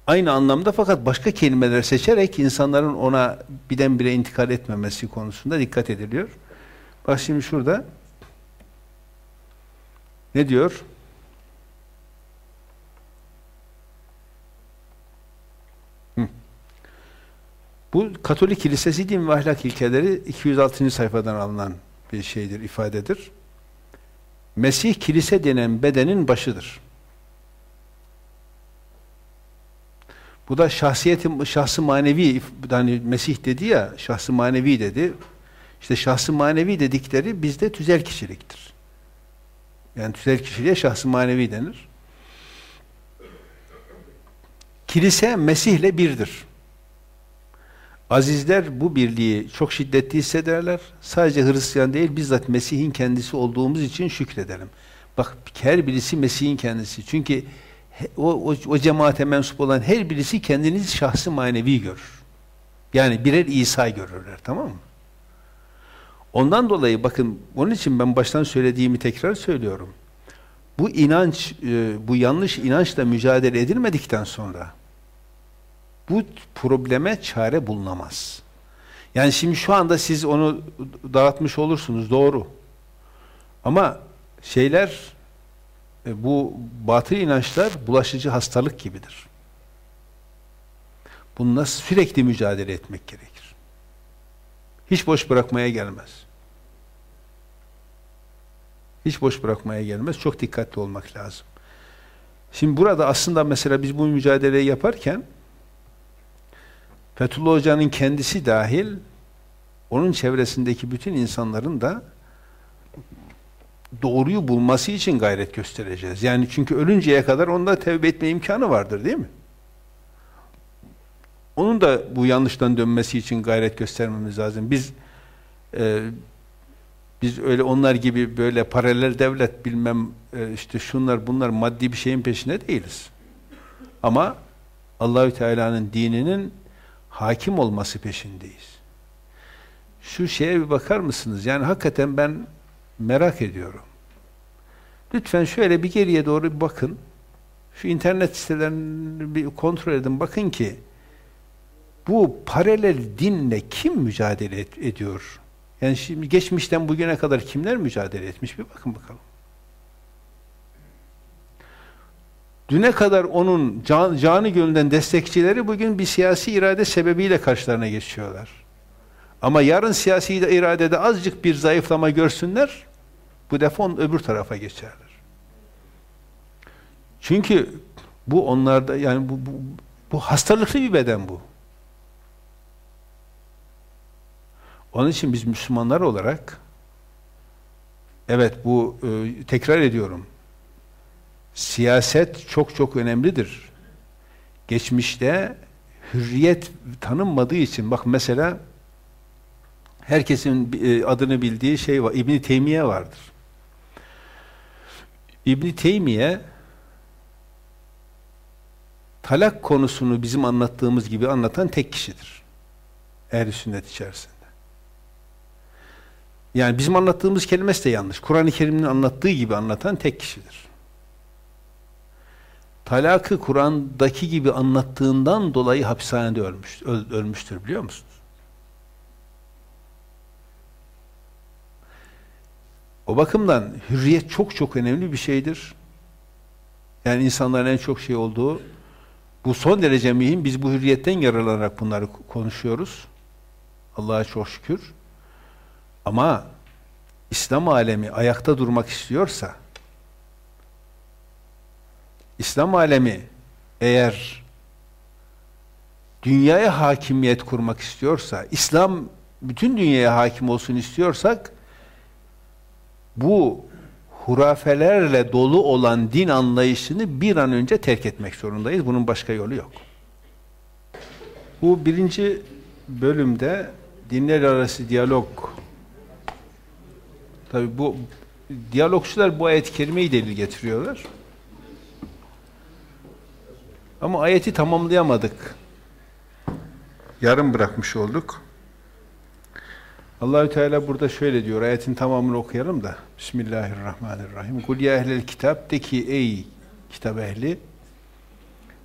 aynı anlamda fakat başka kelimeler seçerek insanların ona birdenbire intikal etmemesi konusunda dikkat ediliyor. Bak şimdi şurada ne diyor? Bu Katolik Kilisesi din ve ahlak ilkeleri 206. sayfadan alınan bir şeydir, ifadedir. Mesih kilise denen bedenin başıdır. Bu da şahsiyetin şahsı manevi hani Mesih dedi ya şahsı manevi dedi. İşte şahsı manevi dedikleri bizde tüzel kişiliktir. Yani tüzel kişiliğe şahsı manevi denir. Kilise Mesih'le birdir. Azizler bu birliği çok şiddetli hissederler. Sadece Hristiyan değil, bizzat Mesih'in kendisi olduğumuz için şükredelim. Bak her birisi Mesih'in kendisi. Çünkü o, o, o cemaate mensup olan her birisi kendiniz şahsı manevi görür. Yani birer İsa görürler, tamam mı? Ondan dolayı bakın, onun için ben baştan söylediğimi tekrar söylüyorum. Bu inanç, e, bu yanlış inançla mücadele edilmedikten sonra bu probleme çare bulunamaz. Yani şimdi şu anda siz onu dağıtmış olursunuz, doğru. Ama şeyler, bu batı inançlar bulaşıcı hastalık gibidir. Bununla sürekli mücadele etmek gerekir. Hiç boş bırakmaya gelmez. Hiç boş bırakmaya gelmez. Çok dikkatli olmak lazım. Şimdi burada aslında mesela biz bu mücadeleyi yaparken Fethullah Hoca'nın kendisi dahil onun çevresindeki bütün insanların da doğruyu bulması için gayret göstereceğiz. Yani çünkü ölünceye kadar onda tevbe etme imkanı vardır değil mi? Onun da bu yanlıştan dönmesi için gayret göstermemiz lazım. Biz e, biz öyle onlar gibi böyle paralel devlet bilmem e, işte şunlar bunlar maddi bir şeyin peşinde değiliz. Ama Allahü Teala'nın dininin hakim olması peşindeyiz. Şu şeye bir bakar mısınız? Yani hakikaten ben merak ediyorum. Lütfen şöyle bir geriye doğru bir bakın. Şu internet sitelerini bir kontrol edin. Bakın ki bu paralel dinle kim mücadele et, ediyor? Yani şimdi geçmişten bugüne kadar kimler mücadele etmiş bir bakın bakalım. Düne kadar onun can, canı gönülden destekçileri bugün bir siyasi irade sebebiyle karşılarına geçiyorlar. Ama yarın siyasi iradede azıcık bir zayıflama görsünler, bu defa on öbür tarafa geçerler. Çünkü bu onlarda yani bu, bu, bu hastalıklı bir beden bu. Onun için biz Müslümanlar olarak evet bu e, tekrar ediyorum. Siyaset çok çok önemlidir. Geçmişte hürriyet tanınmadığı için bak mesela herkesin e, adını bildiği şey var. İbn Teymiye vardır. İbn Teymiye talak konusunu bizim anlattığımız gibi anlatan tek kişidir. Ehl-i sünnet içerisinde. Yani bizim anlattığımız kelimesi de yanlış. Kur'an-ı Kerim'in anlattığı gibi anlatan tek kişidir. Talakı Kur'an'daki gibi anlattığından dolayı hapishanede ölmüş, öl, ölmüştür biliyor musunuz? O bakımdan hürriyet çok çok önemli bir şeydir. Yani insanların en çok şey olduğu bu son derece mühim. Biz bu hürriyetten yararlanarak bunları konuşuyoruz. Allah'a çok şükür. Ama İslam alemi ayakta durmak istiyorsa İslam alemi eğer dünyaya hakimiyet kurmak istiyorsa, İslam bütün dünyaya hakim olsun istiyorsak bu hurafelerle dolu olan din anlayışını bir an önce terk etmek zorundayız. Bunun başka yolu yok. Bu birinci bölümde dinler arası diyalog tabi bu diyalogçular bu ayet-i kerimeyi delil getiriyorlar. Ama ayeti tamamlayamadık. Yarım bırakmış olduk. Allahü Teala burada şöyle diyor. Ayetin tamamını okuyalım da. Bismillahirrahmanirrahim. Kul ya ehlel kitap de ki ey kitap ehli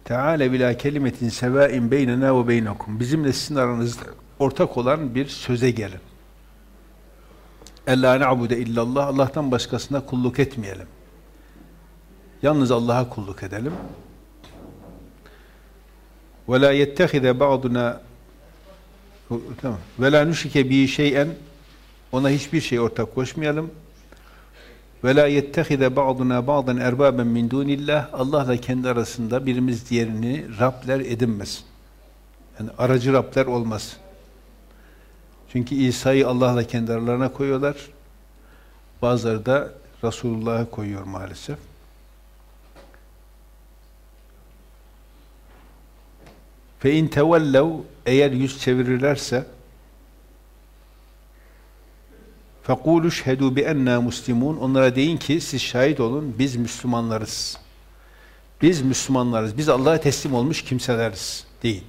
Teala bila kelimetin sevain beynena ve beynakum. Bizimle sizin aranızda ortak olan bir söze gelin. Ella na'bude illallah. Allah'tan başkasına kulluk etmeyelim. Yalnız Allah'a kulluk edelim. Ve la yettehize ba'duna tamam. Ve la nüşrike bi şey'en ona hiçbir şey ortak koşmayalım. Ve la yettehize ba'duna ba'dan erbaben min dunillah Allah'la kendi arasında birimiz diğerini Rabler edinmesin. Yani aracı Rabler olmaz. Çünkü İsa'yı Allah'la kendi aralarına koyuyorlar. Bazıları da Resulullah'ı koyuyor maalesef. İn tevellev eğer yüz çevirirlerse şhedu bi enna muslimun onlara deyin ki siz şahit olun biz Müslümanlarız. Biz Müslümanlarız. Biz Allah'a teslim olmuş kimseleriz. Deyin.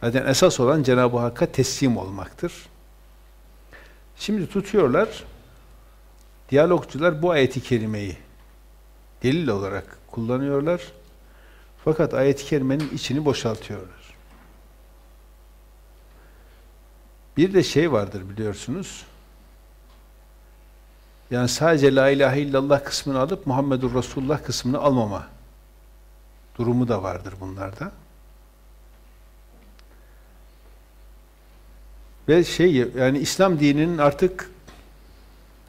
Zaten esas olan Cenab-ı Hakk'a teslim olmaktır. Şimdi tutuyorlar diyalogcular bu ayeti kerimeyi delil olarak kullanıyorlar. Fakat ayet-i kerimenin içini boşaltıyorlar. Bir de şey vardır biliyorsunuz. Yani sadece la ilahe illallah kısmını alıp Muhammedur Resulullah kısmını almama durumu da vardır bunlarda. Ve şey yani İslam dininin artık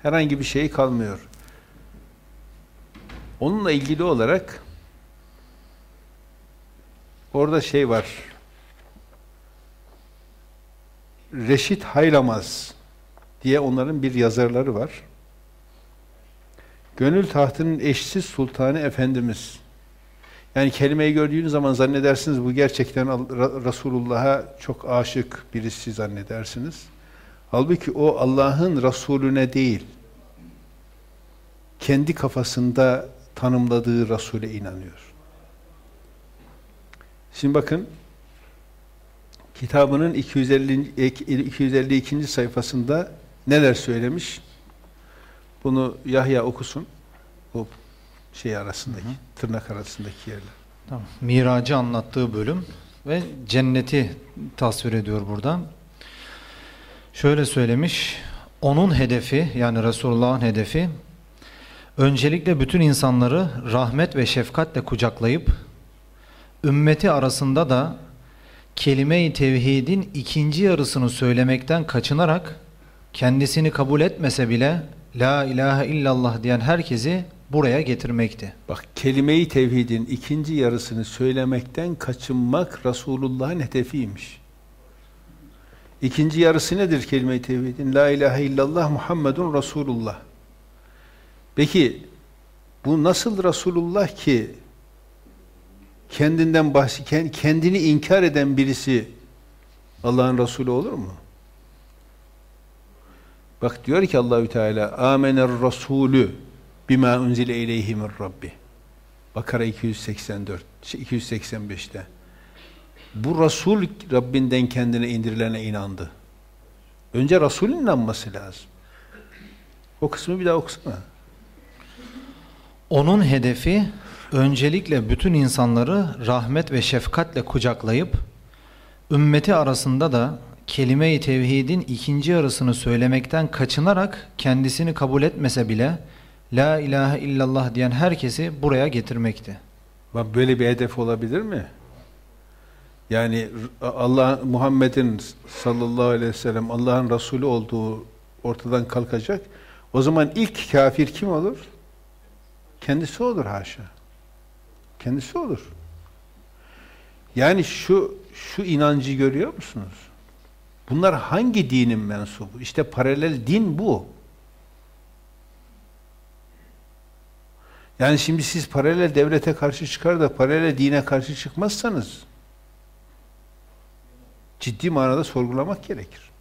herhangi bir şeyi kalmıyor. Onunla ilgili olarak Orada şey var. Reşit Haylamaz diye onların bir yazarları var. Gönül tahtının eşsiz sultanı Efendimiz. Yani kelimeyi gördüğünüz zaman zannedersiniz bu gerçekten Resulullah'a çok aşık birisi zannedersiniz. Halbuki o Allah'ın Resulüne değil, kendi kafasında tanımladığı Resul'e inanıyor. Şimdi bakın kitabının 250 252. sayfasında neler söylemiş? Bunu Yahya okusun. Bu şey arasındaki, hı hı. tırnak arasındaki yerler. Tamam. Miracı anlattığı bölüm ve cenneti tasvir ediyor burada. Şöyle söylemiş, onun hedefi yani Resulullah'ın hedefi öncelikle bütün insanları rahmet ve şefkatle kucaklayıp ümmeti arasında da kelime-i tevhidin ikinci yarısını söylemekten kaçınarak kendisini kabul etmese bile La ilahe illallah diyen herkesi buraya getirmekti. Bak kelime-i tevhidin ikinci yarısını söylemekten kaçınmak Resulullah'ın hedefiymiş. İkinci yarısı nedir kelime-i tevhidin? La ilahe illallah Muhammedun Resulullah. Peki bu nasıl Resulullah ki kendinden bahsi, kendini inkar eden birisi Allah'ın Resulü olur mu? Bak diyor ki Allahü Teala amener rasulü bima unzile ileyhi min rabbi. Bakara 284 285'te. Şey, Bu Resul Rabbinden kendine indirilene inandı. Önce Resulün inanması lazım. O kısmı bir daha okusana. Onun hedefi öncelikle bütün insanları rahmet ve şefkatle kucaklayıp ümmeti arasında da kelime-i tevhidin ikinci yarısını söylemekten kaçınarak kendisini kabul etmese bile La ilahe illallah diyen herkesi buraya getirmekti. Bak böyle bir hedef olabilir mi? Yani Allah Muhammed'in sallallahu aleyhi ve sellem Allah'ın Resulü olduğu ortadan kalkacak. O zaman ilk kafir kim olur? Kendisi olur haşa. Kendisi olur. Yani şu şu inancı görüyor musunuz? Bunlar hangi dinin mensubu? İşte paralel din bu. Yani şimdi siz paralel devlete karşı çıkar da paralel dine karşı çıkmazsanız ciddi manada sorgulamak gerekir.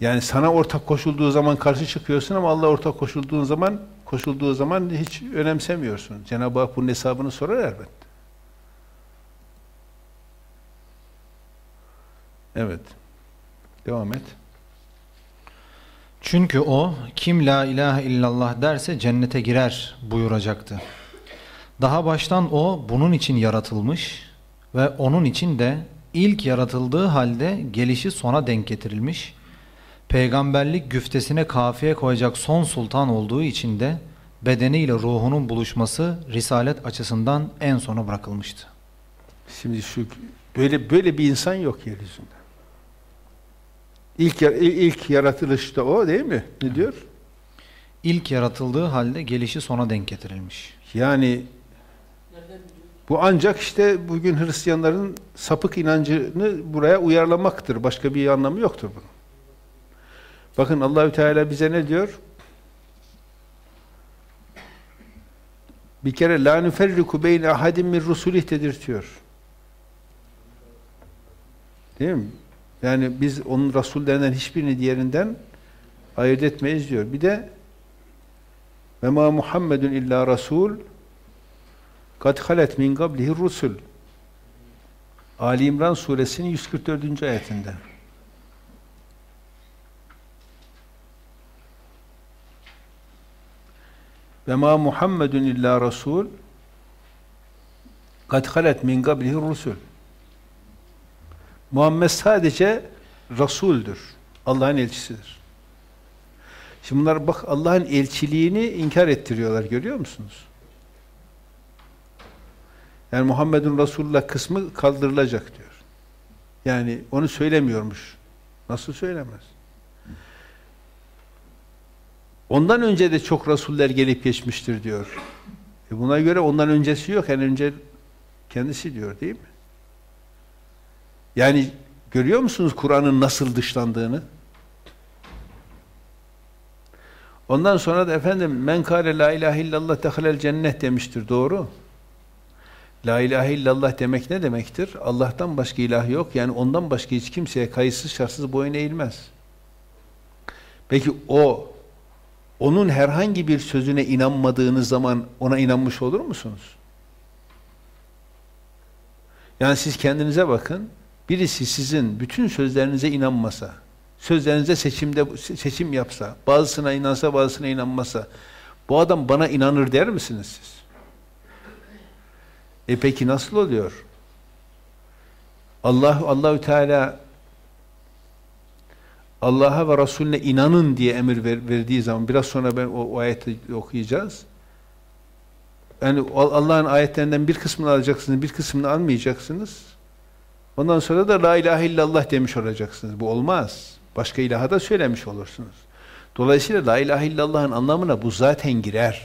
Yani sana ortak koşulduğu zaman karşı çıkıyorsun ama Allah ortak koşulduğun zaman koşulduğu zaman hiç önemsemiyorsun. Cenab-ı Hak bunun hesabını sorar elbette. Evet. Devam et. Çünkü o kim la ilahe illallah derse cennete girer buyuracaktı. Daha baştan o bunun için yaratılmış ve onun için de ilk yaratıldığı halde gelişi sona denk getirilmiş. Peygamberlik güftesine kafiye koyacak son sultan olduğu için de bedeniyle ruhunun buluşması risalet açısından en sona bırakılmıştı. Şimdi şu böyle böyle bir insan yok yeryüzünde. İlk, ilk yaratılışta o değil mi? Ne diyor? İlk yaratıldığı halde gelişi sona denk getirilmiş. Yani bu ancak işte bugün Hristiyanların sapık inancını buraya uyarlamaktır. Başka bir anlamı yoktur bunun. Bakın Allahü Teala bize ne diyor? Bir kere la nuferriku beyne ahadin min rusulih dedirtiyor. Değil mi? Yani biz onun rasullerinden hiçbirini diğerinden ayırt etmeyiz diyor. Bir de ve ma Muhammedun illa rasul kad halet min qablihi rusul. Ali İmran suresinin 144. ayetinde. Ve ma Muhammedun illa rasul kad halet min qablihi rusul. Muhammed sadece Resul'dür. Allah'ın elçisidir. Şimdi bunlar bak Allah'ın elçiliğini inkar ettiriyorlar görüyor musunuz? Yani Muhammedun Resulullah kısmı kaldırılacak diyor. Yani onu söylemiyormuş. Nasıl söylemez? Ondan önce de çok Resuller gelip geçmiştir diyor. E buna göre ondan öncesi yok. En önce kendisi diyor değil mi? Yani görüyor musunuz Kur'an'ın nasıl dışlandığını? Ondan sonra da efendim men kâle la ilahe illallah tehalel cennet demiştir. Doğru. La ilahe illallah demek ne demektir? Allah'tan başka ilah yok. Yani ondan başka hiç kimseye kayıtsız şartsız boyun eğilmez. Peki o onun herhangi bir sözüne inanmadığınız zaman ona inanmış olur musunuz? Yani siz kendinize bakın. Birisi sizin bütün sözlerinize inanmasa, sözlerinize seçimde seçim yapsa, bazısına inansa, bazısına inanmasa, bu adam bana inanır der misiniz siz? E peki nasıl oluyor? Allah Allahü Teala Allah'a ve Resulüne inanın diye emir ver, verdiği zaman biraz sonra ben o, o ayeti okuyacağız. yani Allah'ın ayetlerinden bir kısmını alacaksınız, bir kısmını almayacaksınız. Ondan sonra da la ilahe illallah demiş olacaksınız. Bu olmaz. Başka ilaha da söylemiş olursunuz. Dolayısıyla la ilahe illallah'ın anlamına bu zaten girer.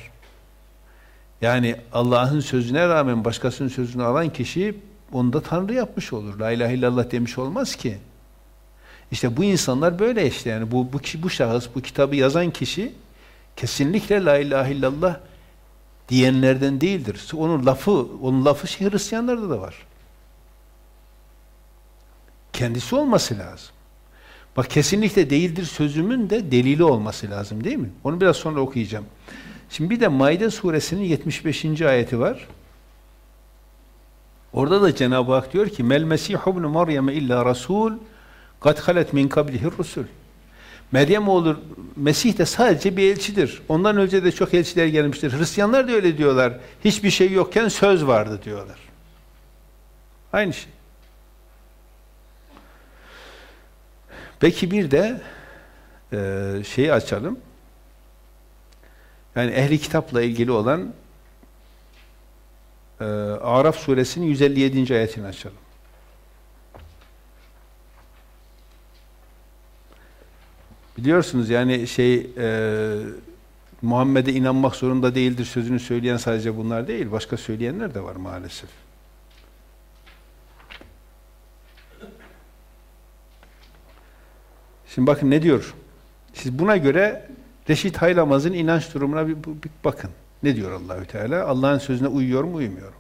Yani Allah'ın sözüne rağmen başkasının sözünü alan kişi onu da Tanrı yapmış olur. La ilahe illallah demiş olmaz ki. İşte bu insanlar böyle işte yani bu bu bu şahıs bu kitabı yazan kişi kesinlikle la ilahe illallah diyenlerden değildir. Onun lafı, onun lafı şey Hristiyanlarda da var. Kendisi olması lazım. Bak kesinlikle değildir sözümün de delili olması lazım değil mi? Onu biraz sonra okuyacağım. Şimdi bir de Maide suresinin 75. ayeti var. Orada da Cenab-ı Hak diyor ki Mel Mesihu ibn Meryem illa rasul halet min kablihi rusul. Meryem oğlu Mesih de sadece bir elçidir. Ondan önce de çok elçiler gelmiştir. Hristiyanlar da öyle diyorlar. Hiçbir şey yokken söz vardı diyorlar. Aynı şey. Peki bir de e, şeyi açalım. Yani ehli kitapla ilgili olan e, Araf suresinin 157. ayetini açalım. Biliyorsunuz yani şey e, Muhammed'e inanmak zorunda değildir sözünü söyleyen sadece bunlar değil, başka söyleyenler de var maalesef. Şimdi bakın ne diyor? Siz buna göre Reşit Haylamaz'ın inanç durumuna bir, bir bakın. Ne diyor Allahü Teala? Allah'ın sözüne uyuyor mu, uymuyor mu?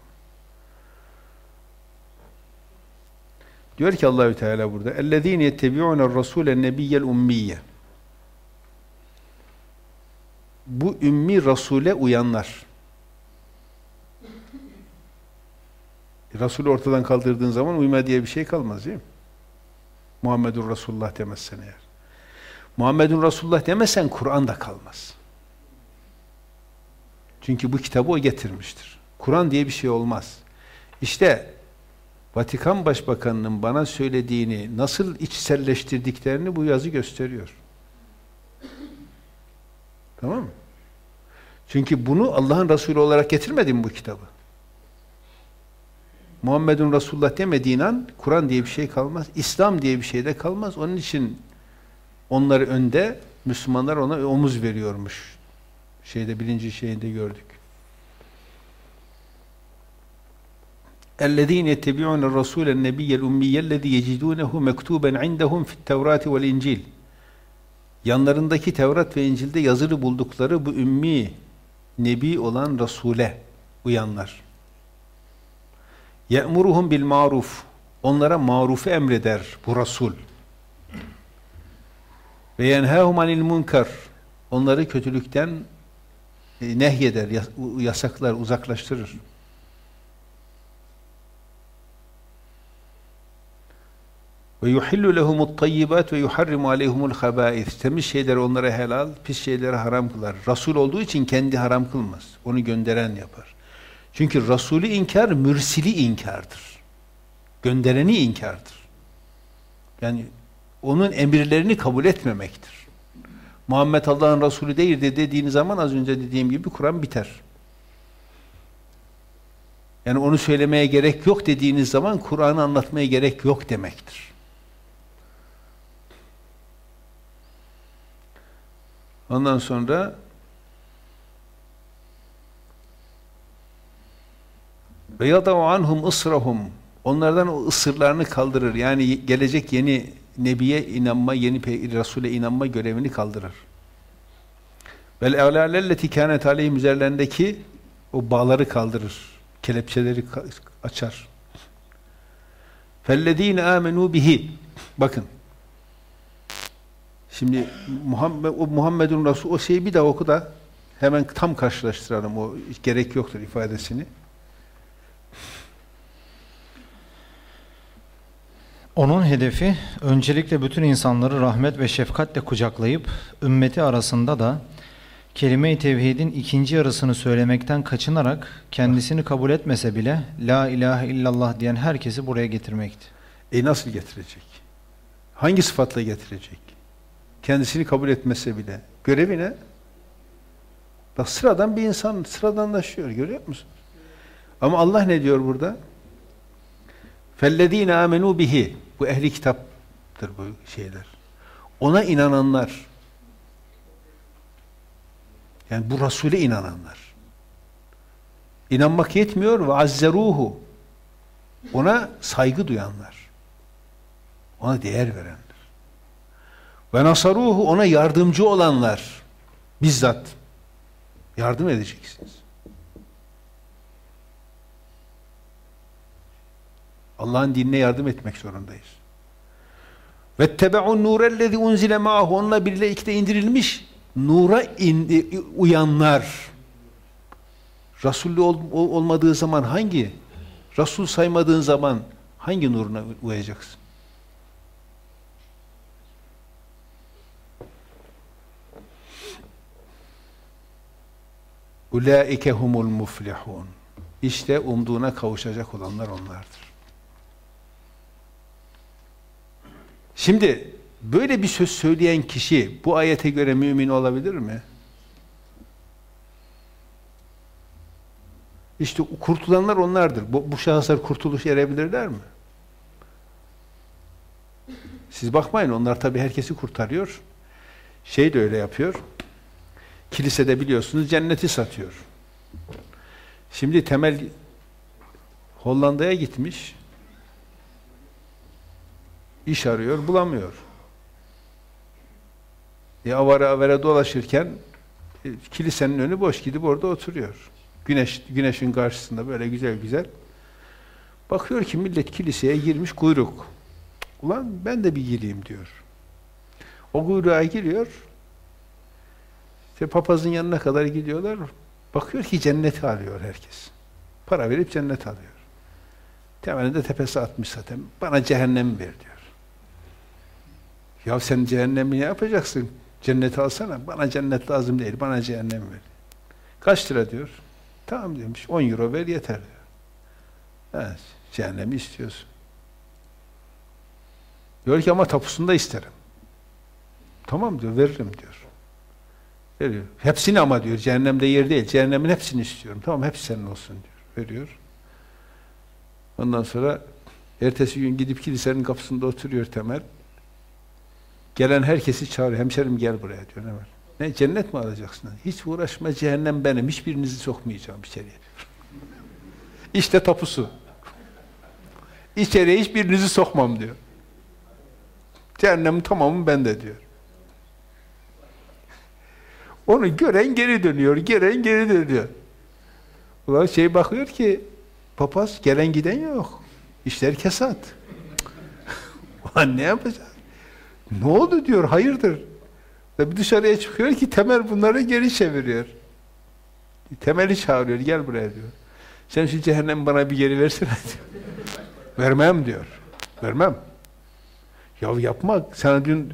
Diyor ki Allahü Teala burada: "Ellezîne yettebi'ûne er-rasûlen nebiyyel ummiyye." Bu ümmi Rasule uyanlar. Resulü ortadan kaldırdığın zaman uyma diye bir şey kalmaz değil mi? Muhammedur Resulullah demezsen eğer. Muhammedun Resulullah demesen Kur'an da kalmaz. Çünkü bu kitabı o getirmiştir. Kur'an diye bir şey olmaz. İşte Vatikan Başbakanı'nın bana söylediğini nasıl içselleştirdiklerini bu yazı gösteriyor. Tamam mı? Çünkü bunu Allah'ın Resulü olarak getirmedim bu kitabı. Muhammedun Resulullah demediğin an Kur'an diye bir şey kalmaz. İslam diye bir şey de kalmaz. Onun için onları önde Müslümanlar ona omuz veriyormuş. Şeyde birinci şeyinde gördük. اَلَّذ۪ينَ يَتَّبِعُونَ الرَّسُولَ النَّبِيَّ الْاُمِّيَّ الَّذ۪ي يَجِدُونَهُ مَكْتُوبًا عِنْدَهُمْ فِي التَّوْرَاتِ وَالْاِنْجِيلِ Yanlarındaki Tevrat ve İncil'de yazılı buldukları bu ümmi Nebi olan Rasule uyanlar. Ye'muruhum bil maruf. Onlara marufu emreder bu Rasul. Ve yenhâhum anil munkar. Onları kötüllükten e, nehyeder, yasaklar, uzaklaştırır. Ve yuhillu lehumut tayyibat ve yuharrimu aleyhumul habais. Temiz şeyler onlara helal, pis şeyleri haram kılar. Rasul olduğu için kendi haram kılmaz. Onu gönderen yapar. Çünkü Rasulü inkar, mürsili inkardır. Göndereni inkardır. Yani onun emirlerini kabul etmemektir. Muhammed Allah'ın Resulü değil de dediğiniz zaman az önce dediğim gibi Kur'an biter. Yani onu söylemeye gerek yok dediğiniz zaman Kur'an'ı anlatmaya gerek yok demektir. Ondan sonra ve yadav anhum ısrahum onlardan o ısırlarını kaldırır. Yani gelecek yeni Nebiye inanma, yeni Resul'e inanma görevini kaldırır. Vel e'lâlelleti kânet aleyhim üzerlerindeki o bağları kaldırır. Kelepçeleri açar. Fellezîne âmenû bihi. Bakın. Şimdi Muhammed, o Muhammedun Resul o şeyi bir daha oku da hemen tam karşılaştıralım o gerek yoktur ifadesini. Onun hedefi öncelikle bütün insanları rahmet ve şefkatle kucaklayıp ümmeti arasında da kelime-i tevhidin ikinci yarısını söylemekten kaçınarak kendisini kabul etmese bile la ilahe illallah diyen herkesi buraya getirmekti. E nasıl getirecek? Hangi sıfatla getirecek? Kendisini kabul etmese bile. Görevi ne? Bak sıradan bir insan sıradanlaşıyor görüyor musun? Ama Allah ne diyor burada? فَالَّذ۪ينَ آمَنُوا bihi Bu ehli kitaptır bu şeyler. Ona inananlar. Yani bu Resul'e inananlar. İnanmak yetmiyor ve azzeruhu. Ona saygı duyanlar. Ona değer verenler. Ve nasaruhu ona yardımcı olanlar. Bizzat yardım edeceksiniz. Allah'ın dinine yardım etmek zorundayız. Ve tebe'un nurellezi unzile ma'ahu onunla birlikte indirilmiş nura indi, uyanlar. Resulü ol, olmadığı zaman hangi? Resul saymadığın zaman hangi nuruna uyacaksın? Ulaike humul muflihun. İşte umduğuna kavuşacak olanlar onlardır. Şimdi böyle bir söz söyleyen kişi bu ayete göre mümin olabilir mi? İşte kurtulanlar onlardır. Bu, bu şahıslar kurtuluş erebilirler mi? Siz bakmayın onlar tabi herkesi kurtarıyor. Şey de öyle yapıyor. Kilisede biliyorsunuz cenneti satıyor. Şimdi temel Hollanda'ya gitmiş. İş arıyor, bulamıyor. E, avara avara dolaşırken e, kilisenin önü boş gidip orada oturuyor. Güneş güneşin karşısında böyle güzel güzel. Bakıyor ki millet kiliseye girmiş kuyruk. Ulan ben de bir gireyim diyor. O kuyruğa giriyor. İşte papazın yanına kadar gidiyorlar. Bakıyor ki cenneti arıyor herkes. Para verip cennet alıyor. Temelinde tepesi atmış zaten. Bana cehennem ver diyor. Ya sen cehennemi ne yapacaksın? Cenneti alsana. Bana cennet lazım değil. Bana cehennem ver. Kaç lira diyor. Tamam demiş. 10 euro ver yeter diyor. Evet. Cehennemi istiyorsun. Diyor ki ama tapusunu da isterim. Tamam diyor. Veririm diyor. Veriyor. Hepsini ama diyor. Cehennemde yer değil. Cehennemin hepsini istiyorum. Tamam hepsi senin olsun diyor. Veriyor. Ondan sonra ertesi gün gidip kilisenin kapısında oturuyor Temel. Gelen herkesi çağırıyor. Hemşerim gel buraya diyor. Var? Ne cennet mi alacaksın? Hiç uğraşma cehennem benim. Hiçbirinizi sokmayacağım içeriye. [LAUGHS] İşte tapusu. İçeriye hiçbirinizi sokmam diyor. Cehennemin tamamı bende diyor. Onu gören geri dönüyor, gelen geri dönüyor. Ulan şey bakıyor ki, papaz gelen giden yok. İşler kesat. [LAUGHS] Ulan ne yapacak? Ne oldu diyor, hayırdır? Bir dışarıya çıkıyor ki Temel bunları geri çeviriyor. Temel'i çağırıyor, gel buraya diyor. Sen şu cehennemi bana bir geri versene [LAUGHS] diyor. Vermem diyor. Vermem. Ya yapma, sana dün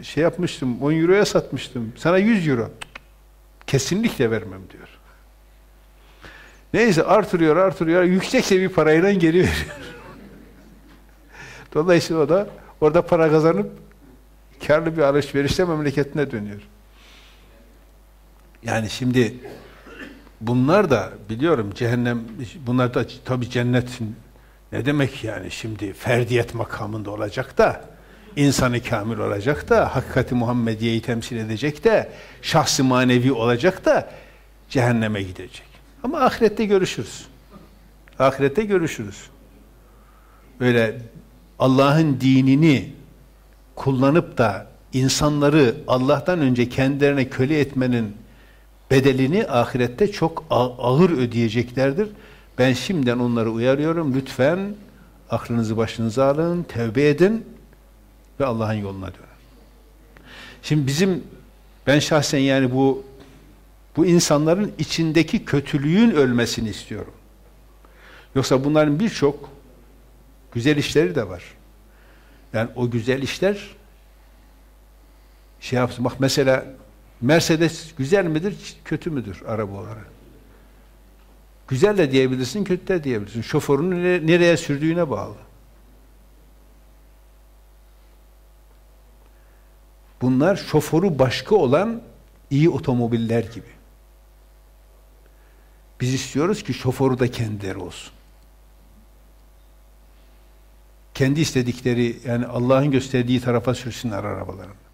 e, şey yapmıştım, 10 euroya satmıştım. Sana 100 euro. Kesinlikle vermem diyor. Neyse artırıyor, artırıyor, yüksekse bir parayla geri veriyor. Dolayısıyla o da orada para kazanıp karlı bir alışverişte memleketine dönüyor. Yani şimdi bunlar da biliyorum cehennem, bunlar da tabi cennetin ne demek yani şimdi ferdiyet makamında olacak da insanı kamil olacak da hakikati Muhammediye'yi temsil edecek de şahsi manevi olacak da cehenneme gidecek. Ama ahirette görüşürüz. Ahirette görüşürüz. Böyle Allah'ın dinini kullanıp da insanları Allah'tan önce kendilerine köle etmenin bedelini ahirette çok ağır ödeyeceklerdir. Ben şimdiden onları uyarıyorum. Lütfen aklınızı başınıza alın, tevbe edin ve Allah'ın yoluna dönün. Şimdi bizim ben şahsen yani bu bu insanların içindeki kötülüğün ölmesini istiyorum. Yoksa bunların birçok güzel işleri de var. Yani o güzel işler şey yapsın. Bak mesela Mercedes güzel midir, kötü müdür araba olarak? Güzel de diyebilirsin, kötü de diyebilirsin. Şoförün nereye sürdüğüne bağlı. Bunlar şoförü başka olan iyi otomobiller gibi. Biz istiyoruz ki şoförü da kendileri olsun. Kendi istedikleri, yani Allah'ın gösterdiği tarafa sürsünler arabalarını.